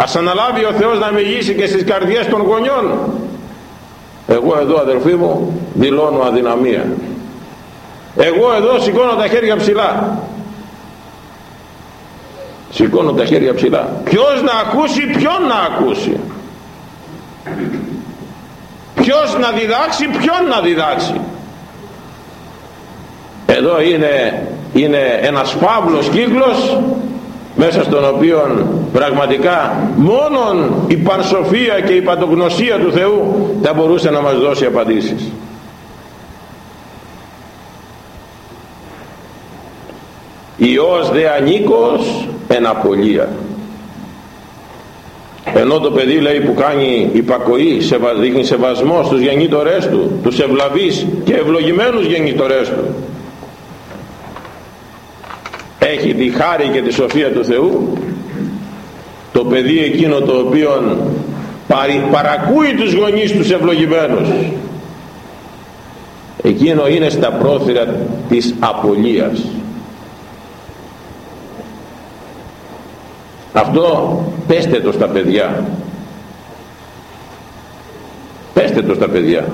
ας αναλάβει ο Θεός να μιλήσει και στις καρδιές των γονιών. Εγώ εδώ αδελφοί μου δηλώνω αδυναμία. Εγώ εδώ σηκώνω τα χέρια ψηλά σηκώνω τα χέρια ψηλά. Ποιος να ακούσει ποιον να ακούσει. Ποιος να διδάξει ποιον να διδάξει. Εδώ είναι, είναι ένας φαύλος κύκλος μέσα στον οποίο πραγματικά μόνον η πανσοφία και η παντογνωσία του Θεού θα μπορούσε να μας δώσει απαντήσεις. Υιός δε ανήκος εν απολία ενώ το παιδί λέει που κάνει υπακοή δείχνει σεβασμό στους γεννήτωρές του τους ευλαβείς και ευλογημένους γεννήτωρές του. Έχει τη χάρη και τη σοφία του Θεού. Το παιδί εκείνο το οποίο παρακούει τους γονείς τους ευλογημένους εκείνο είναι στα πρόθυρα της απολίας αυτό πέστε το στα παιδιά. Πέστε το στα παιδιά.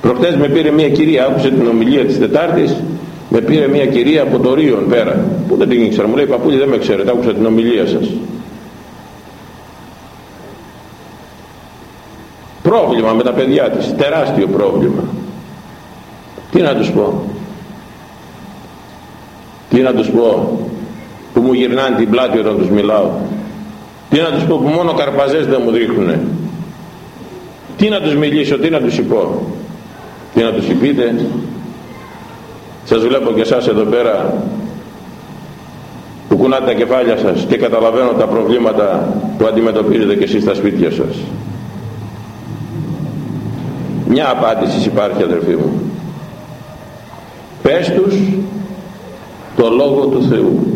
Προχτές με πήρε μια κυρία άκουσε την ομιλία της Τετάρτης με πήρε μια κυρία από το Ρίον πέρα. Που δεν την ήξερα μου λέει παππούλη δεν με ξέρετε άκουσα την ομιλία σας πρόβλημα με τα παιδιά της τεράστιο πρόβλημα. Τι να τους πω; Τι να τους πω; Που μου γυρνάνε την πλάτη όταν τους μιλάω. Τι να τους πω που μόνο καρπαζές δεν μου δείχνουνε. Τι να τους μιλήσω, τι να τους υπώ. Τι να τους υπείτε. Σας βλέπω και εσάς εδώ πέρα που κουνάτε τα κεφάλια σας και καταλαβαίνω τα προβλήματα που αντιμετωπίζετε και εσείς στα σπίτια σας. Μια απάντηση υπάρχει αδερφοί μου. Πες τους το Λόγο του Θεού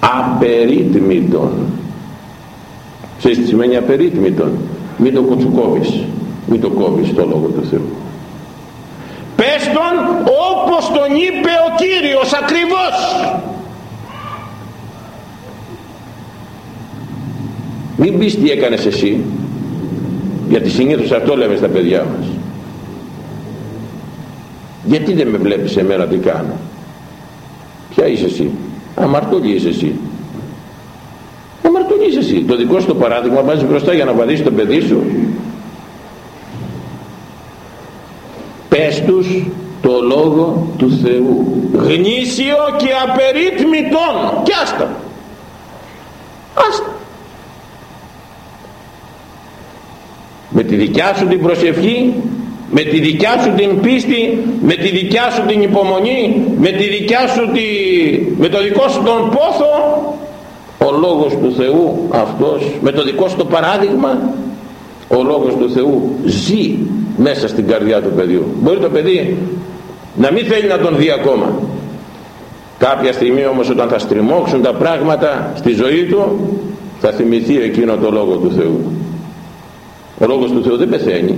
απερίτμητον. Ξέρεις τι σημαίνει απερίτμητον; Μην το κουτσουκόβεις. Μην το κόβεις το Λόγο του Θεού. Πες τον όπως τον είπε ο Κύριος ακριβώς. Μην πεις τι έκανες εσύ γιατί συνήθως αυτό λέμε στα παιδιά μας. Γιατί δεν με βλέπεις εμένα τι κάνω; Ποια είσαι εσύ; Αμαρτωλή είσαι εσύ. Αμαρτωλή είσαι εσύ. Το δικό σου το παράδειγμα βάζεις μπροστά για να βαδίσει το παιδί σου. Πες τους το λόγο του Θεού. Γνήσιο και απερίτμητον και άστα. Άστα. Με τη δικιά σου την προσευχή με τη δικιά σου την πίστη με τη δικιά σου την υπομονή με τη δικιά σου τη... με το δικό σου τον πόθο ο λόγος του Θεού αυτός με το δικό σου το παράδειγμα ο λόγος του Θεού ζει μέσα στην καρδιά του παιδιού. Μπορεί το παιδί να μην θέλει να τον δει ακόμα. Κάποια στιγμή όμως όταν θα στριμώξουν τα πράγματα στη ζωή του θα θυμηθεί εκείνο το λόγο του Θεού. Ο λόγος του Θεού δεν πεθαίνει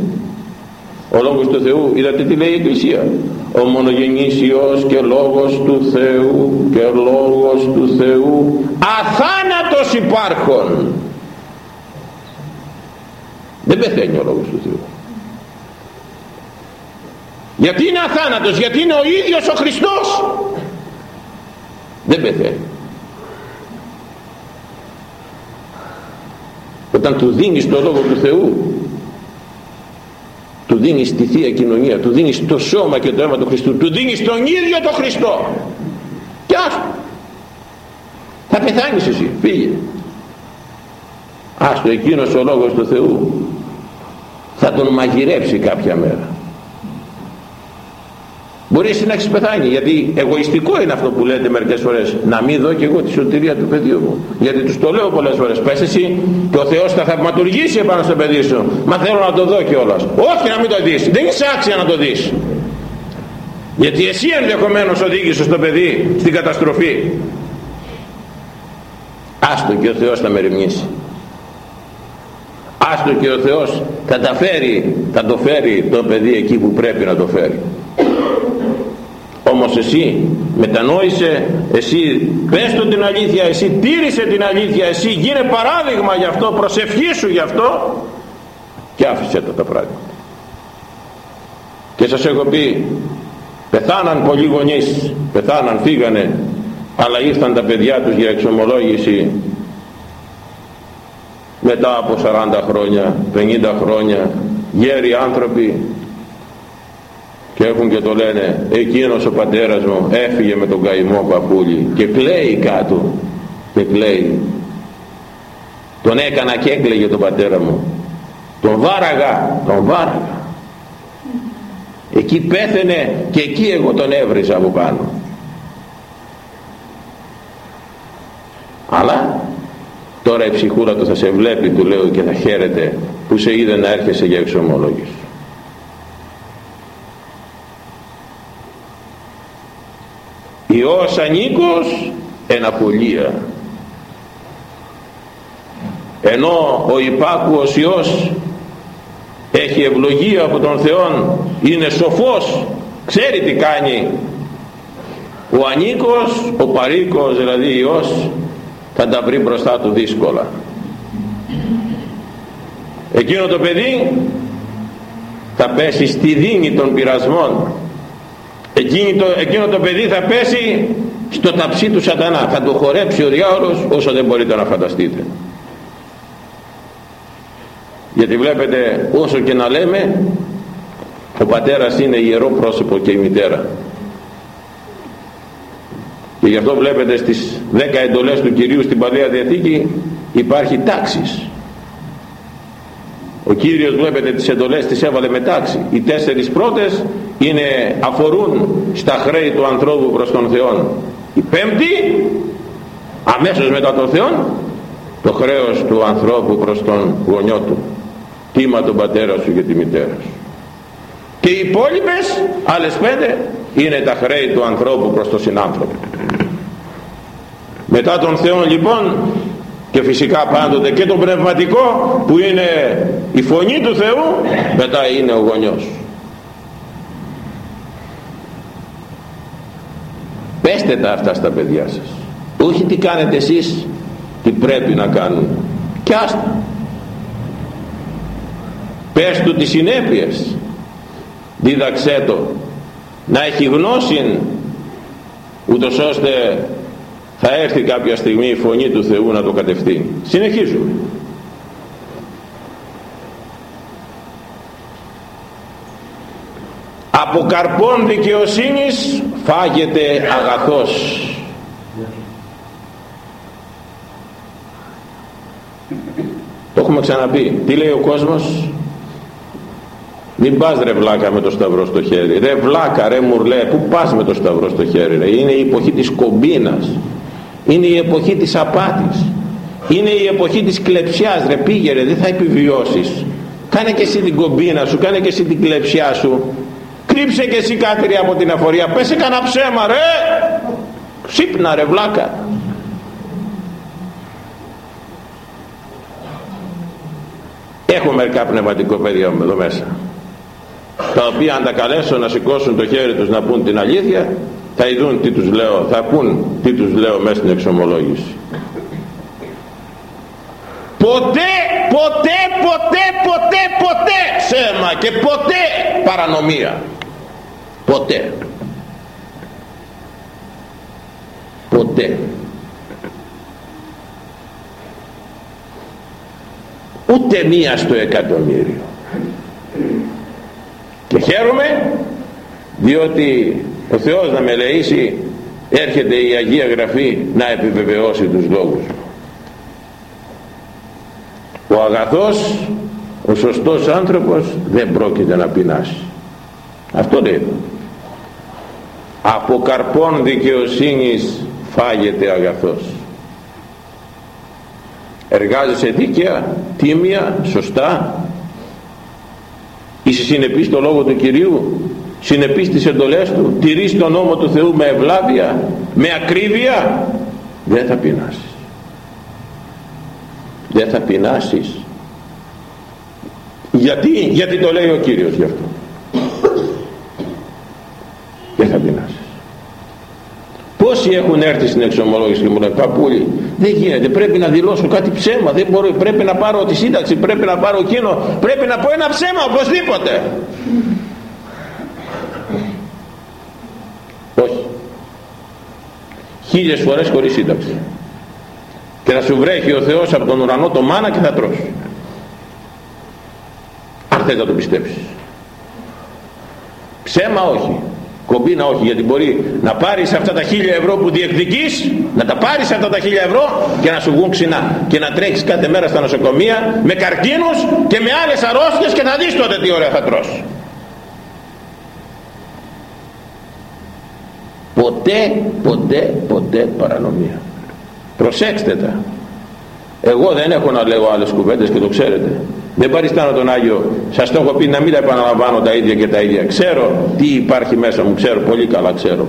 ο λόγος του Θεού είδατε τι λέει η Εκκλησία; Ο μονογενής Υιός και λόγος του Θεού και λόγος του Θεού αθάνατος υπάρχον. Δεν πεθαίνει ο λόγος του Θεού. Γιατί είναι αθάνατος γιατί είναι ο ίδιος ο Χριστός. Δεν πεθαίνει. Όταν του δίνεις το λόγο του Θεού του δίνεις τη Θεία Κοινωνία του δίνεις το σώμα και το αίμα του Χριστού του δίνεις τον ίδιο τον Χριστό. Και άστο θα πεθάνεις εσύ. Φύγε. Άστο εκείνος ο λόγος του Θεού θα τον μαγειρέψει κάποια μέρα Μπορεί εσύ να έχεις πεθάνει, γιατί εγωιστικό είναι αυτό που λέτε μερικές φορές. Να μην δω και εγώ τη σωτηρία του παιδιού μου. Γιατί τους το λέω πολλές φορές. Πες εσύ και ο Θεός θα θαυματουργήσει επάνω στο παιδί σου. Μα θέλω να το δω κιόλας. Όχι να μην το δεις. Δεν είσαι άξια να το δεις. Γιατί εσύ ενδεχομένως οδήγησες το παιδί στην καταστροφή. Άστο και ο Θεός θα με ρημνήσει. Άστο και ο Θεός θα τα φέρει, θα το φέρει το παιδί εκεί που πρέπει να το φέρει όμως εσύ μετανόησε εσύ πες του την αλήθεια εσύ τήρησε την αλήθεια εσύ γίνε παράδειγμα γι' αυτό προσευχήσου γι' αυτό και άφησε τα τα πράγματα και σας έχω πει πεθάναν πολλοί γονείς πεθάναν φύγανε αλλά ήρθαν τα παιδιά τους για εξομολόγηση μετά από 40 χρόνια 50 χρόνια γέροι άνθρωποι και έχουν και το λένε εκείνος ο πατέρας μου έφυγε με τον καημό παππούλι και κλαίει κάτω και κλαίει. Τον έκανα και έκλαιγε τον πατέρα μου. Τον βάραγα τον βάραγα. Εκεί πέθαινε και εκεί εγώ τον έβριζα από πάνω. Αλλά τώρα η ψυχούλα του θα σε βλέπει του λέω και θα χαίρεται που σε είδε να έρχεσαι για εξομολόγηση Υιός ανήκος εν απολία. Ενώ ο υπάκουος Υιός έχει ευλογία από τον Θεό είναι σοφός ξέρει τι κάνει. Ο ανίκος ο παρήκος δηλαδή Υιός θα τα βρει μπροστά του δύσκολα. Εκείνο το παιδί θα πέσει στη δίνη των πειρασμών εκείνο το, εκείνο το παιδί θα πέσει στο ταψί του σατανά. Θα το χορέψει ο διάολος όσο δεν μπορείτε να φανταστείτε. Γιατί βλέπετε όσο και να λέμε ο πατέρας είναι ιερό πρόσωπο και η μητέρα. Και γι' αυτό βλέπετε στις 10 εντολές του Κυρίου στην Παλαιά Διαθήκη υπάρχει τάξης ο Κύριος βλέπετε τις εντολές τις έβαλε με τάξη. Οι τέσσερις πρώτες είναι, αφορούν στα χρέη του ανθρώπου προς τον Θεό η πέμπτη αμέσως μετά τον Θεό το χρέος του ανθρώπου προς τον γονιό του. Τίμα τον πατέρα σου και τη μητέρα σου. Και οι υπόλοιπες άλλες πέντε είναι τα χρέη του ανθρώπου προς τον συνάνθρωπο. Μετά τον Θεό λοιπόν και φυσικά πάντοτε και τον πνευματικό που είναι η φωνή του Θεού μετά είναι ο γονιός. Πέστε τα αυτά στα παιδιά σας. Όχι τι κάνετε εσείς τι πρέπει να κάνουν. Και άστα. Πες του τις συνέπειες. Δίδαξέ το. Να έχει γνώση ούτως ώστε θα έρθει κάποια στιγμή η φωνή του Θεού να το κατευθύνει. Συνεχίζουμε. Από καρπών δικαιοσύνης φάγεται αγαθός. Το έχουμε ξαναπεί. Τι λέει ο κόσμος; Μην πας ρε βλάκα με το σταυρό στο χέρι. Ρε βλάκα ρε μουρλέ που πας με το σταυρό στο χέρι ρε. Είναι η εποχή της κομπίνας είναι η εποχή της απάτης. Είναι η εποχή της κλεψιάς ρε πήγε δεν θα επιβιώσεις. Κάνε και εσύ την κομπίνα σου κάνε και εσύ την κλεψιά σου. Κρύψε και εσύ κάτι από την αφορία. Πέσε κανένα ψέμα ρε. Ξύπνα ρε βλάκα. Έχω μερικά πνευματικό παιδιά εδώ μέσα τα οποία αν τα καλέσω να σηκώσουν το χέρι τους να πούν την αλήθεια θα ειδούν τι τους λέω θα πούν τι τους λέω μέσα στην εξομολόγηση. Ποτέ ποτέ ποτέ ποτέ ποτέ ψέμα και ποτέ παρανομία. Ποτέ. Ποτέ. Ούτε μία στο εκατομμύριο. Και χαίρομαι διότι ο Θεός να με λεήσει έρχεται η Αγία Γραφή να επιβεβαιώσει τους λόγους. Ο αγαθός ο σωστός άνθρωπος δεν πρόκειται να πεινάσει. Αυτό λέει. Από καρπών δικαιοσύνης φάγεται αγαθός. Εργάζεσαι δίκαια, τίμια, σωστά. Είσαι συνεπής στο λόγο του Κυρίου συνεπείς στις εντολές του τηρείς τον νόμο του Θεού με ευλάβεια με ακρίβεια δεν θα πεινάσεις. Δεν θα πεινάσεις. Γιατί, γιατί το λέει ο Κύριος γι' αυτό; Δεν θα πεινάσεις. Πόσοι έχουν έρθει στην εξομολόγηση και μου λένε παππούλη; Δεν γίνεται. Πρέπει να δηλώσω κάτι ψέμα. Δεν μπορώ, πρέπει να πάρω τη σύνταξη. Πρέπει να πάρω εκείνο. Πρέπει να πω ένα ψέμα οπωσδήποτε. όχι χίλιες φορές χωρίς σύνταξη. Και θα σου βρέχει ο Θεός από τον ουρανό το μάνα και θα τρως. Αν θες να το πιστέψεις. Ψέμα όχι. Κομπίνα όχι γιατί μπορεί να πάρεις αυτά τα χίλια ευρώ που διεκδικείς να τα πάρεις αυτά τα χίλια ευρώ και να σου βγουν ξινά. Και να τρέχεις κάθε μέρα στα νοσοκομεία με καρκίνους και με άλλες αρρώστιες και θα δεις τότε τι ωραία θα τρως ποτέ ποτέ ποτέ παρανομία. Προσέξτε τα. Εγώ δεν έχω να λέω άλλες κουβέντες και το ξέρετε. Δεν παριστάνω τον Άγιο. Σας το έχω πει να μην τα επαναλαμβάνω τα ίδια και τα ίδια. Ξέρω τι υπάρχει μέσα μου ξέρω πολύ καλά ξέρω.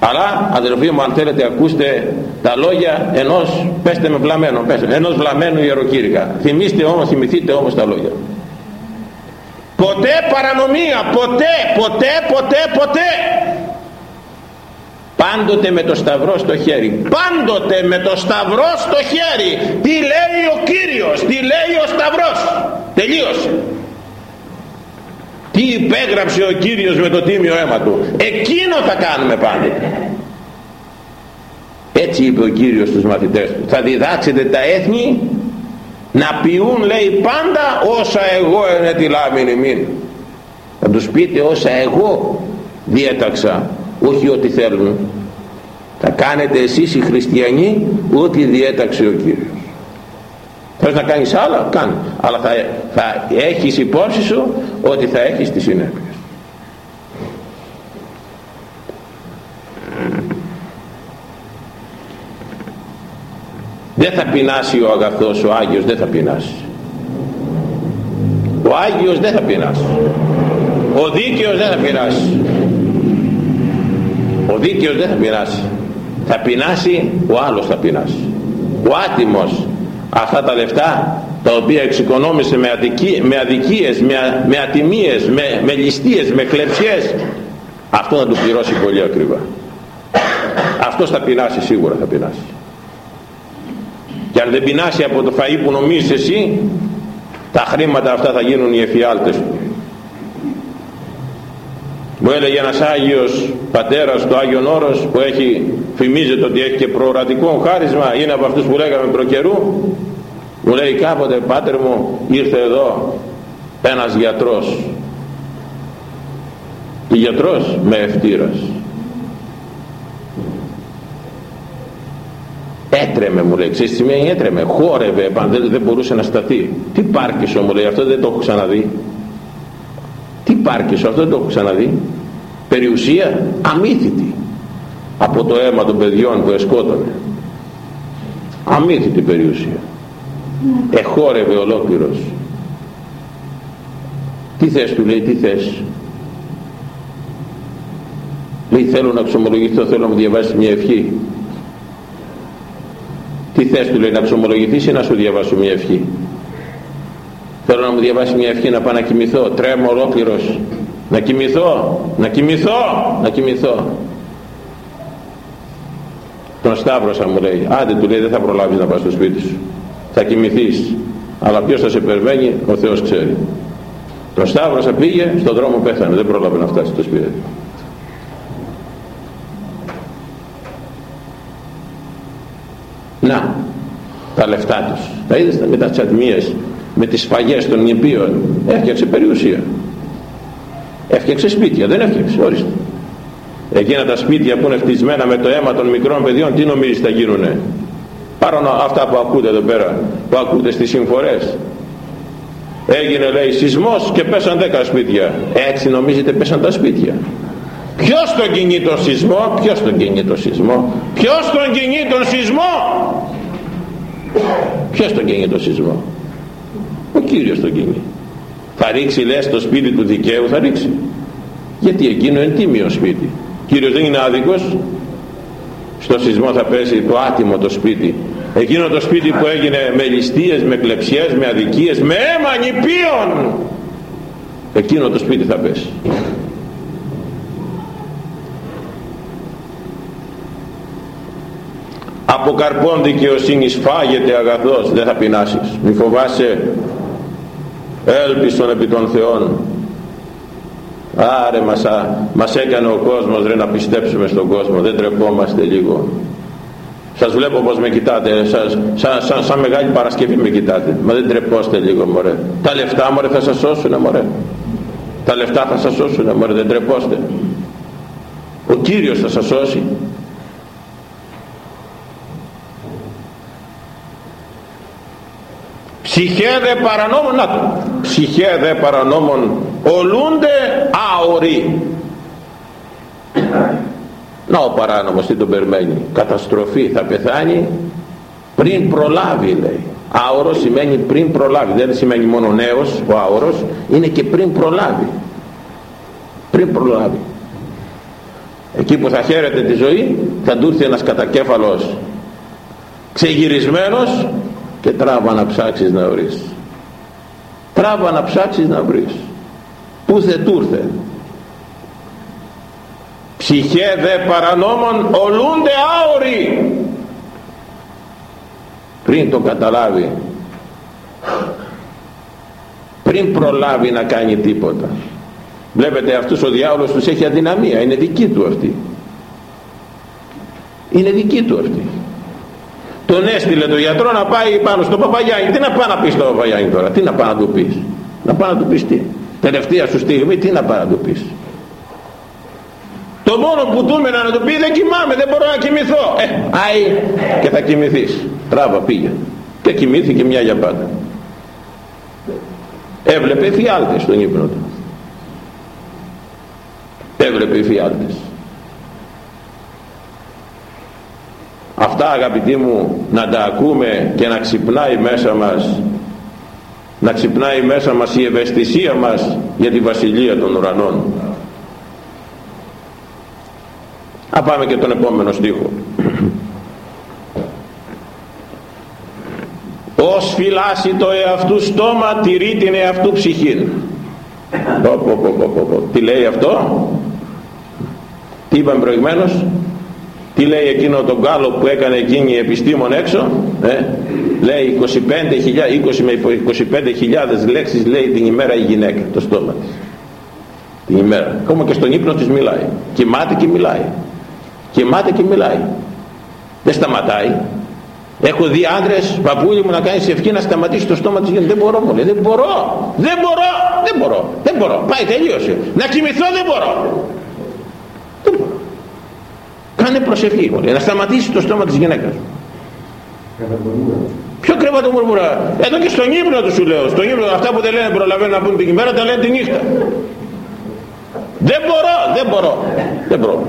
Αλλά αδελφοί μου αν θέλετε ακούστε τα λόγια ενός πέστε με βλαμμένο πέστε, ενός βλαμμένου ιεροκήρυκα θυμίστε όμως θυμηθείτε όμως τα λόγια. Ποτέ παρανομία ποτέ ποτέ ποτέ ποτέ πάντοτε με το σταυρό στο χέρι. Πάντοτε με το σταυρό στο χέρι. Τι λέει ο Κύριος τι λέει ο σταυρός. Τελείωσε. Τι υπέγραψε ο Κύριος με το τίμιο αίμα του. Εκείνο θα κάνουμε πάντοτε έτσι είπε ο Κύριος στους μαθητές του. Θα διδάξετε τα έθνη να πιούν λέει πάντα όσα εγώ είναι τη λάμινη μην θα τους πείτε όσα εγώ διέταξα όχι ό,τι θέλουν θα κάνετε εσείς οι χριστιανοί ό,τι διέταξε ο Κύριος. Θες να κάνεις άλλα; Κάνε. Αλλά θα, θα έχεις υπόψη σου ότι θα έχεις τις συνέπειες. Δεν θα πεινάσει ο αγαθός ο Άγιος δεν θα πεινάσει. Ο Άγιος δεν θα πεινάσει. Ο δίκαιος δεν θα πεινάσει. Ο δίκαιος δεν θα πεινάσει θα πεινάσει ο άλλος θα πεινάσει. Ο άτιμος αυτά τα λεφτά τα οποία εξοικονόμησε με, αδικίες, με αδικίες, με, με ατιμίες, με, με ληστείες, με κλεψιές αυτό θα του πληρώσει πολύ ακριβά. Αυτός θα πεινάσει σίγουρα θα πεινάσει. Και αν δεν πεινάσει από το φαΐ που νομίζεις εσύ τα χρήματα αυτά θα γίνουν οι εφιάλτες του μου έλεγε ένας Άγιος πατέρας του Άγιον Όρος που έχει, φημίζεται ότι έχει και προορατικό χάρισμα είναι από αυτούς που λέγαμε προκαιρού μου λέει κάποτε πάτερ μου ήρθε εδώ ένας γιατρός και γιατρός; Με ευτήρας. Έτρεμε μου λέει ξέρεις τι σημαίνει έτρεμε; Χόρευε δεν, δεν μπορούσε να σταθεί. Τι πάρκισο μου λέει αυτό δεν το έχω ξαναδεί τι πάρκισο αυτό δεν το έχω ξαναδεί. Περιουσία αμύθιτη. Από το αίμα των παιδιών που εσκότωνε. Αμύθιτη περιουσία. Εχόρευε ολόκληρος. Τι θες του λέει τι θες. Λέει θέλω να ξομολογηθώ θέλω να μου διαβάσεις μια ευχή. Τι θες του λέει να ξομολογηθείς ή να σου διαβάσω μια ευχή θέλω να μου διαβάσει μια ευχή να πάω να κοιμηθώ. Τρέμω ολόκληρος. Να κοιμηθώ. Να κοιμηθώ. Να κοιμηθώ. Τον Σταύρωσα μου λέει. Άντε του λέει δεν θα προλάβεις να πας στο σπίτι σου. Θα κοιμηθείς. Αλλά ποιος θα σε περιμένει ο Θεός ξέρει. Τον Σταύρωσα πήγε στον δρόμο πέθανε. Δεν πρόλαβε να φτάσει στο σπίτι. Να. Τα λεφτά τους. Τα είδες με τα τσατμίες με τις σφαγές των νηπίων έφτιαξε περιουσία. Έφτιαξε σπίτια δεν έφτιαξε ορίστε. Εκείνα τα σπίτια που είναι χτισμένα με το αίμα των μικρών παιδιών τι νομίζεις θα γίνουνε παρόλο αυτά που ακούτε εδώ πέρα που ακούτε στις συμφορές. Έγινε λέει σεισμός και πέσαν 10 σπίτια. Έτσι νομίζετε πέσαν τα σπίτια. Ποιος τον κινεί τον σεισμό ποιος τον κινεί τον σεισμό ποιος τον κινεί τον σεισμό. Ποιος τον κινεί τον σεισμό. ο Κύριος τον κινεί θα ρίξει λες το σπίτι του δικαίου θα ρίξει. Γιατί εκείνο είναι τίμιο σπίτι. Κύριος δεν είναι άδικος. Στο σεισμό θα πέσει το άτιμο το σπίτι. Εκείνο το σπίτι που έγινε με ληστείες, με κλεψιές, με αδικίες με αίμα νηπίων. Εκείνο το σπίτι θα πέσει. Από καρπών δικαιοσύνης φάγεται αγαθός δεν θα πεινάσεις. Μη φοβάσαι έλπισον επί των Θεών. Άρε μας, μας έκανε ο κόσμος ρε να πιστέψουμε στον κόσμο. Δεν τρεπόμαστε λίγο. Σας βλέπω πως με κοιτάτε σας, σαν, σαν, σαν μεγάλη Παρασκευή με κοιτάτε. Μα δεν τρεπόστε λίγο μωρέ. Τα λεφτά μωρέ θα σας σώσουνε μωρέ. Τα λεφτά θα σας σώσουνε μωρέ δεν τρεπόστε. Ο Κύριος θα σας σώσει ψυχέ δε παρανόμων να το. Ψυχέ δε παρανόμων ολούνται άοροι να ο παράνομος τι τον περιμένει. Καταστροφή θα πεθάνει πριν προλάβει λέει. Άωρος σημαίνει πριν προλάβει. Δεν σημαίνει μόνο νέος ο άωρος είναι και πριν προλάβει. Πριν προλάβει. Εκεί που θα χαίρεται τη ζωή θα του έρθει ένας κατακέφαλος ξεγυρισμένος και τράβα να ψάξεις να βρεις. Τράβα να ψάξεις να βρεις. Πού θες τούρθε ψυχέ δε παρανόμων ολούνται άοροι πριν το καταλάβει. Πριν προλάβει να κάνει τίποτα. Βλέπετε αυτούς ο διάολος τους έχει αδυναμία. Είναι δική του αυτή. Είναι δική του αυτή τον έστειλε το γιατρό να πάει πάνω στο Παπαγιάννη. Τι να πάει να πεις στο Παπαγιάννη τώρα τι να πάει να του πεις. Να πάει να του πεις τι. Τελευταία σου στιγμή τι να πάει να του πεις. Το το μόνο που του να του πει δεν κοιμάμαι δεν μπορώ να κοιμηθώ. Ε, άι και θα κοιμηθείς. Τράβα πήγε. Και κοιμήθηκε μια για πάντα. Έβλεπε φιάλτες στον ύπνο του. Έβλεπε φιάλτες αυτά αγαπητοί μου να τα ακούμε και να ξυπνάει μέσα μας να ξυπνάει μέσα μας η ευαισθησία μας για τη βασιλεία των ουρανών Α πάμε και τον επόμενο στίχο. Ως φυλάσει το εαυτού στόμα τηρεί την εαυτού ψυχήν. Τι λέει αυτό; Τι είπαμε προηγουμένως; Τι λέει εκείνο τον κάλο που έκανε εκείνη η επιστήμον έξω. Ε; Λέει 25 20 με 25.000 λέξεις λέει την ημέρα η γυναίκα το στόμα της. Την ημέρα. Ακόμα και στον ύπνο της μιλάει. Κοιμάται και μιλάει. Κοιμάται και μιλάει. Δεν σταματάει. Έχω δει άντρες παππούλοι μου να κάνει ευχή να σταματήσει το στόμα της γιατί δεν μπορώ μου λέει. Δεν μπορώ. Δεν μπορώ. Δεν μπορώ. Δεν μπορώ. Πάει τελείωσε. Να κοιμηθώ δεν μπορώ δεν μπορώ κάνε προσευχή μου λέει να σταματήσει το στόμα της γυναίκας Ποιο κρύβα το μουρμουρά. Εδώ και στον ύπνο του σου λέω. Στον ύπνο αυτά που δεν λένε προλαβαίνουν να πούν την ημέρα τα λένε τη νύχτα. Δεν μπορώ, δεν μπορώ. Δεν μπορώ.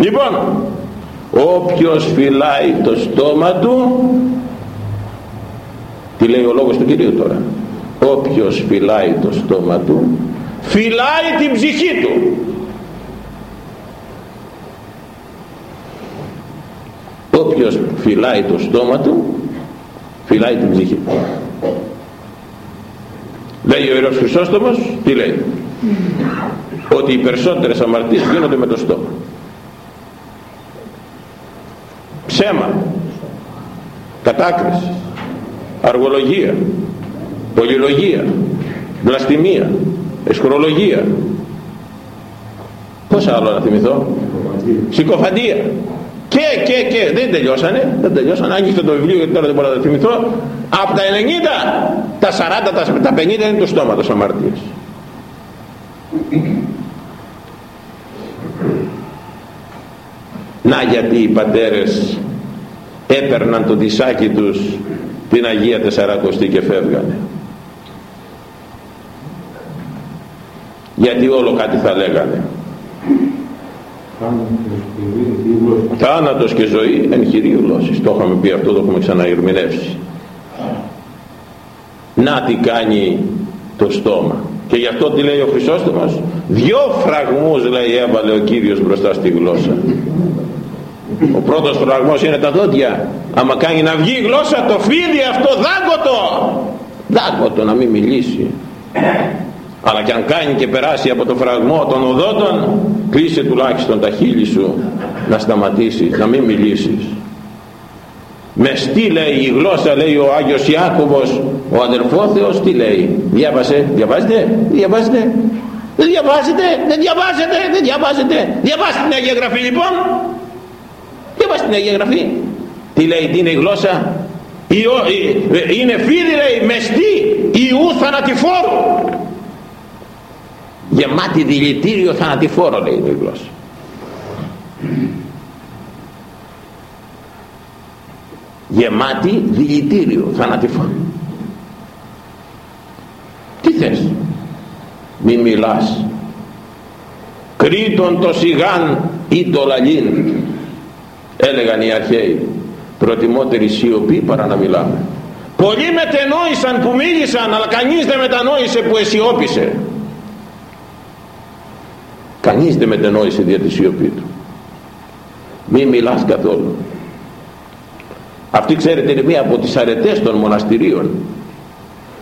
Λοιπόν, όποιος φυλάει το στόμα του, τι λέει ο λόγος του Κυρίου τώρα, όποιος φυλάει το στόμα του, φυλάει την ψυχή του. Όποιος φυλάει το στόμα του, φυλάει την ψυχή του. Λέει ο Ιερός Χρυσόστομος, τι λέει, ότι οι περισσότερες αμαρτίες γίνονται με το στόμα. ψέμα κατάκριση αργολογία πολυλογία βλαστημία εσχρολογία πόσα άλλο να θυμηθώ; Συκοφαντία και και και. Δεν τελειώσανε δεν τελειώσανε. Άγγιξε το βιβλίο γιατί τώρα δεν μπορώ να το θυμηθώ. Από τα 90 τα 40 τα 50 είναι το στόμα των αμαρτίας να γιατί οι πατέρες έπαιρναν το δισάκι τους την Αγία Τεσσαρακοστή και φεύγανε. Γιατί όλο κάτι θα λέγανε θάνατος και ζωή εν χειρίου γλώσσης. Το είχαμε πει αυτό το έχουμε ξαναειρμηνεύσει. Να τι κάνει το στόμα. Και γι' αυτό τι λέει ο Χρυσόστομος δυο φραγμούς λέει έβαλε ο Κύριος μπροστά στη γλώσσα. Ο πρώτος φραγμός είναι τα δόντια. Άμα κάνει να βγει η γλώσσα το φίδι αυτό δάγκωτο! Δάγκωτο να μην μιλήσει αλλά και αν κάνει και περάσει από το φραγμό των οδότων κλείσε τουλάχιστον τα χείλη σου να σταματήσεις, να μην μιλήσεις. Με τι λέει η γλώσσα λέει ο Άγιος Ιάκωβος ο αδερφός Θεός τι λέει. Διάβασε, διαβάζετε, διαβάζετε. Δεν διαβάζετε, δεν διαβάζετε, δεν διαβάζετε. Διαβάστε την Αγία Γραφή λοιπόν. Διαβάστε την Αγία Γραφή. Τι λέει, τι είναι η γλώσσα; Είναι φίδι λέει μεστή ιού θανατηφόρου γεμάτη δηλητήριο θανατηφόρο λέει η γλώσσα γεμάτη δηλητήριο θανατηφόρο τι θες; Μη μιλάς. Κρίτον το σιγάν ή το λαλίν έλεγαν οι αρχαίοι. Προτιμότερη σιωπή παρά να μιλάμε. Πολλοί μετενόησαν που μίλησαν αλλά κανείς δεν μετανόησε που αισιόπησε κανείς δεν μετενόησε δια της σιωπή του. Μη μιλάς καθόλου. Αυτή ξέρετε είναι μία από τις αρετές των μοναστηρίων.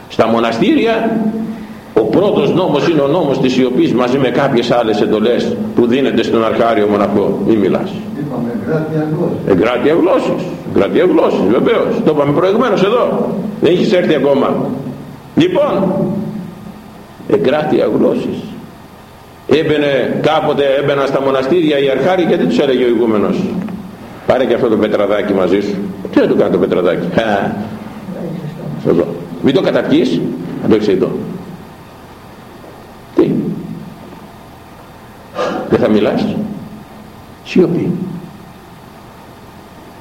Στα μοναστήρια ο πρώτος νόμος είναι ο νόμος της σιωπής μαζί με κάποιες άλλες εντολές που δίνεται στον αρχάριο μοναχό. Μη μιλάς. Εγκράτεια γλώσσης. Εγκράτεια γλώσσης βεβαίως. Το είπαμε προηγουμένως εδώ. Δεν έχεις έρθει ακόμα. Λοιπόν εγκράτεια γλώσσης έμπαινε κάποτε έμπαινα στα μοναστήρια οι αρχάροι και δεν τους έλεγε ο ηγούμενος. Πάρε και αυτό το πετραδάκι μαζί σου. Τι να του κάνει το πετραδάκι; Εδώ. μην το καταπιείς. Να το έχεις εδώ. Τι; Δεν θα μιλάς; Σιωπή.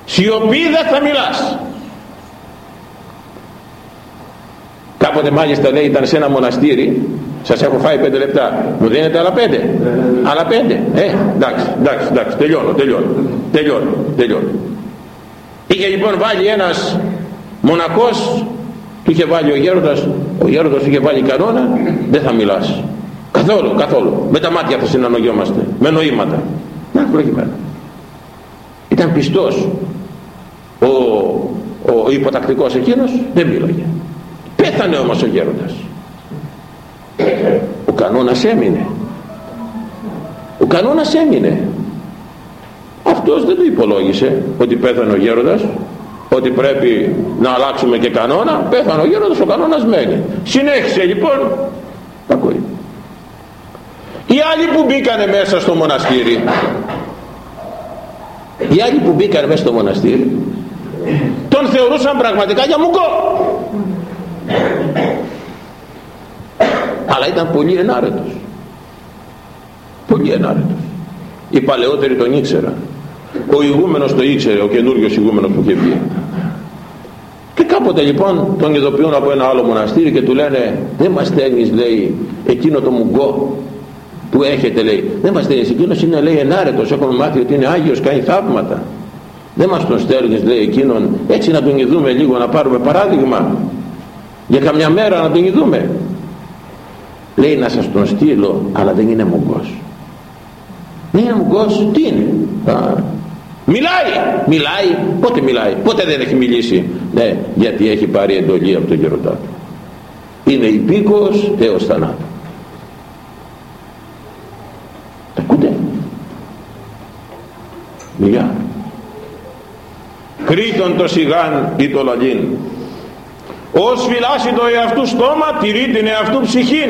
Σιωπή δεν θα μιλάς κάποτε μάλιστα λέει ήταν σε ένα μοναστήρι. Σας έχω φάει πέντε λεπτά. Μου δίνετε άλλα πέντε. Άλλα πέντε. Ε εντάξει εντάξει εντάξει. Τελειώνω τελειώνω. Τελειώνω τελειώνω. Είχε λοιπόν βάλει ένας μοναχός του είχε βάλει ο γέροντας. Ο γέροντας του είχε βάλει κανόνα. Δεν θα μιλάς. Καθόλου καθόλου. Με τα μάτια θα συνανογιόμαστε με νοήματα. Να προκειμένου. Ήταν πιστός. Ο, ο υποτακτικός εκείνος δεν μίλαγε πέθανε όμως ο γέροντας ο κανόνας έμεινε. Ο κανόνας έμεινε. Αυτός δεν το υπολόγισε ότι πέθανε ο γέροντας ότι πρέπει να αλλάξουμε και κανόνα. Πέθανε ο γέροντας ο κανόνας μένει. Συνέχισε λοιπόν ακούει οι άλλοι που μπήκανε μέσα στο μοναστήρι οι άλλοι που μπήκανε μέσα στο μοναστήρι τον θεωρούσαν πραγματικά για μουγκό αλλά ήταν πολύ ενάρετος. Πολύ ενάρετος. Οι παλαιότεροι τον ήξεραν. Ο ηγούμενος το ήξερε ο καινούριος ηγούμενος που είχε βγει. Και κάποτε λοιπόν τον ειδοποιούν από ένα άλλο μοναστήρι και του λένε δεν μας στέλνεις λέει εκείνο το μουγκό που έχετε λέει δεν μας στέλνεις εκείνος είναι λέει ενάρετος έχουμε μάθει ότι είναι Άγιος κάνει θαύματα δεν μας τον στέλνεις λέει εκείνον έτσι να τον ειδούμε λίγο να πάρουμε παράδειγμα για καμιά μέρα να τον ειδούμε λέει να σας τον στείλω αλλά δεν είναι μουγκός. Δεν είναι μουγκός τι είναι; Α, μιλάει μιλάει. Πότε μιλάει πότε δεν έχει μιλήσει. Ναι γιατί έχει πάρει εντολή από τον γεροντά του. Είναι υπήκος έως θανάτου. Τα ακούτε; Μιλιά κρίτον το σιγάν ή το λαλίν ως φυλάσει το εαυτού στόμα τηρεί την εαυτού ψυχή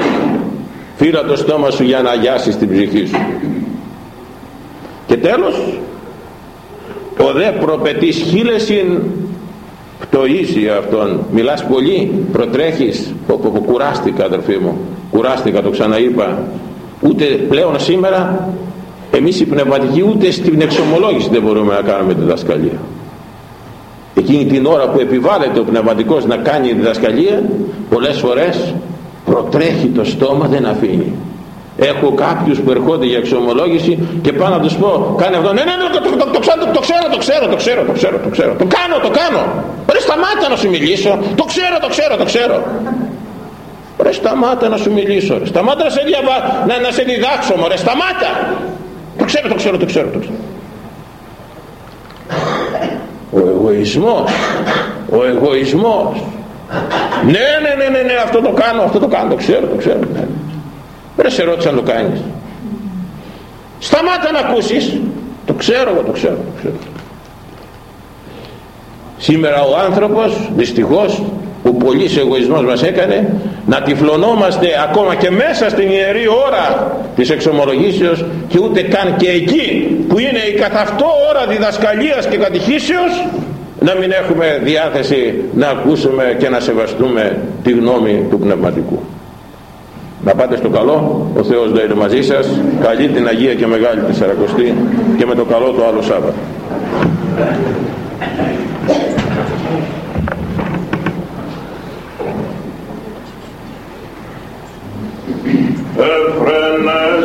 φύλλα το στόμα σου για να αγιάσεις την ψυχή σου. Και τέλος ο δε προπετής χίλεσιν πτωίζει αυτόν. Μιλάς πολύ προτρέχεις. Που κουράστηκα αδερφοί μου. Κουράστηκα το ξαναείπα. Ούτε πλέον σήμερα εμείς οι πνευματικοί ούτε στην εξομολόγηση δεν μπορούμε να κάνουμε τη δασκαλία εκείνη την ώρα που επιβάλλεται ο πνευματικός να κάνει διδασκαλία πολλές φορές προτρέχει το στόμα δεν αφήνει έχω κάποιους που ερχόνται για εξομολόγηση και πάω να τους πω κάνε αυτό ναι ναι, ναι το, το, το, το, ξέρω, το, ξέρω το ξέρω το ξέρω το ξέρω το ξέρω το κάνω το κάνω ρε σταμάτα να σου μιλήσω το ξέρω το ξέρω το ξέρω ρε σταμάτα να σου μιλήσω ρε σταμάτα να σε, διαβα... να, να σε διδάξω ρε σταμάτα το ξέρω το ξέρω το ξέρω το ξέρω ο εγωισμός. Ο εγωισμός. Ναι ναι ναι ναι, ναι αυτό το κάνω αυτό το κάνω το ξέρω το ξέρω ναι. δεν σε ρώτησα αν το κάνεις. Σταμάτα να ακούσεις. Το ξέρω εγώ το ξέρω, το ξέρω. Σήμερα ο άνθρωπος δυστυχώς που πολύς εγωισμός μας έκανε να τυφλωνόμαστε ακόμα και μέσα στην ιερή ώρα της εξομολογήσεως και ούτε καν και εκεί που είναι η καθ' αυτό ώρα διδασκαλίας και κατηχήσεως να μην έχουμε διάθεση να ακούσουμε και να σεβαστούμε τη γνώμη του πνευματικού. Να πάτε στο καλό ο Θεός να είναι μαζί σας. Καλή την Αγία και Μεγάλη τη Σαρακοστή και με το καλό το άλλο Σάββατο Every night.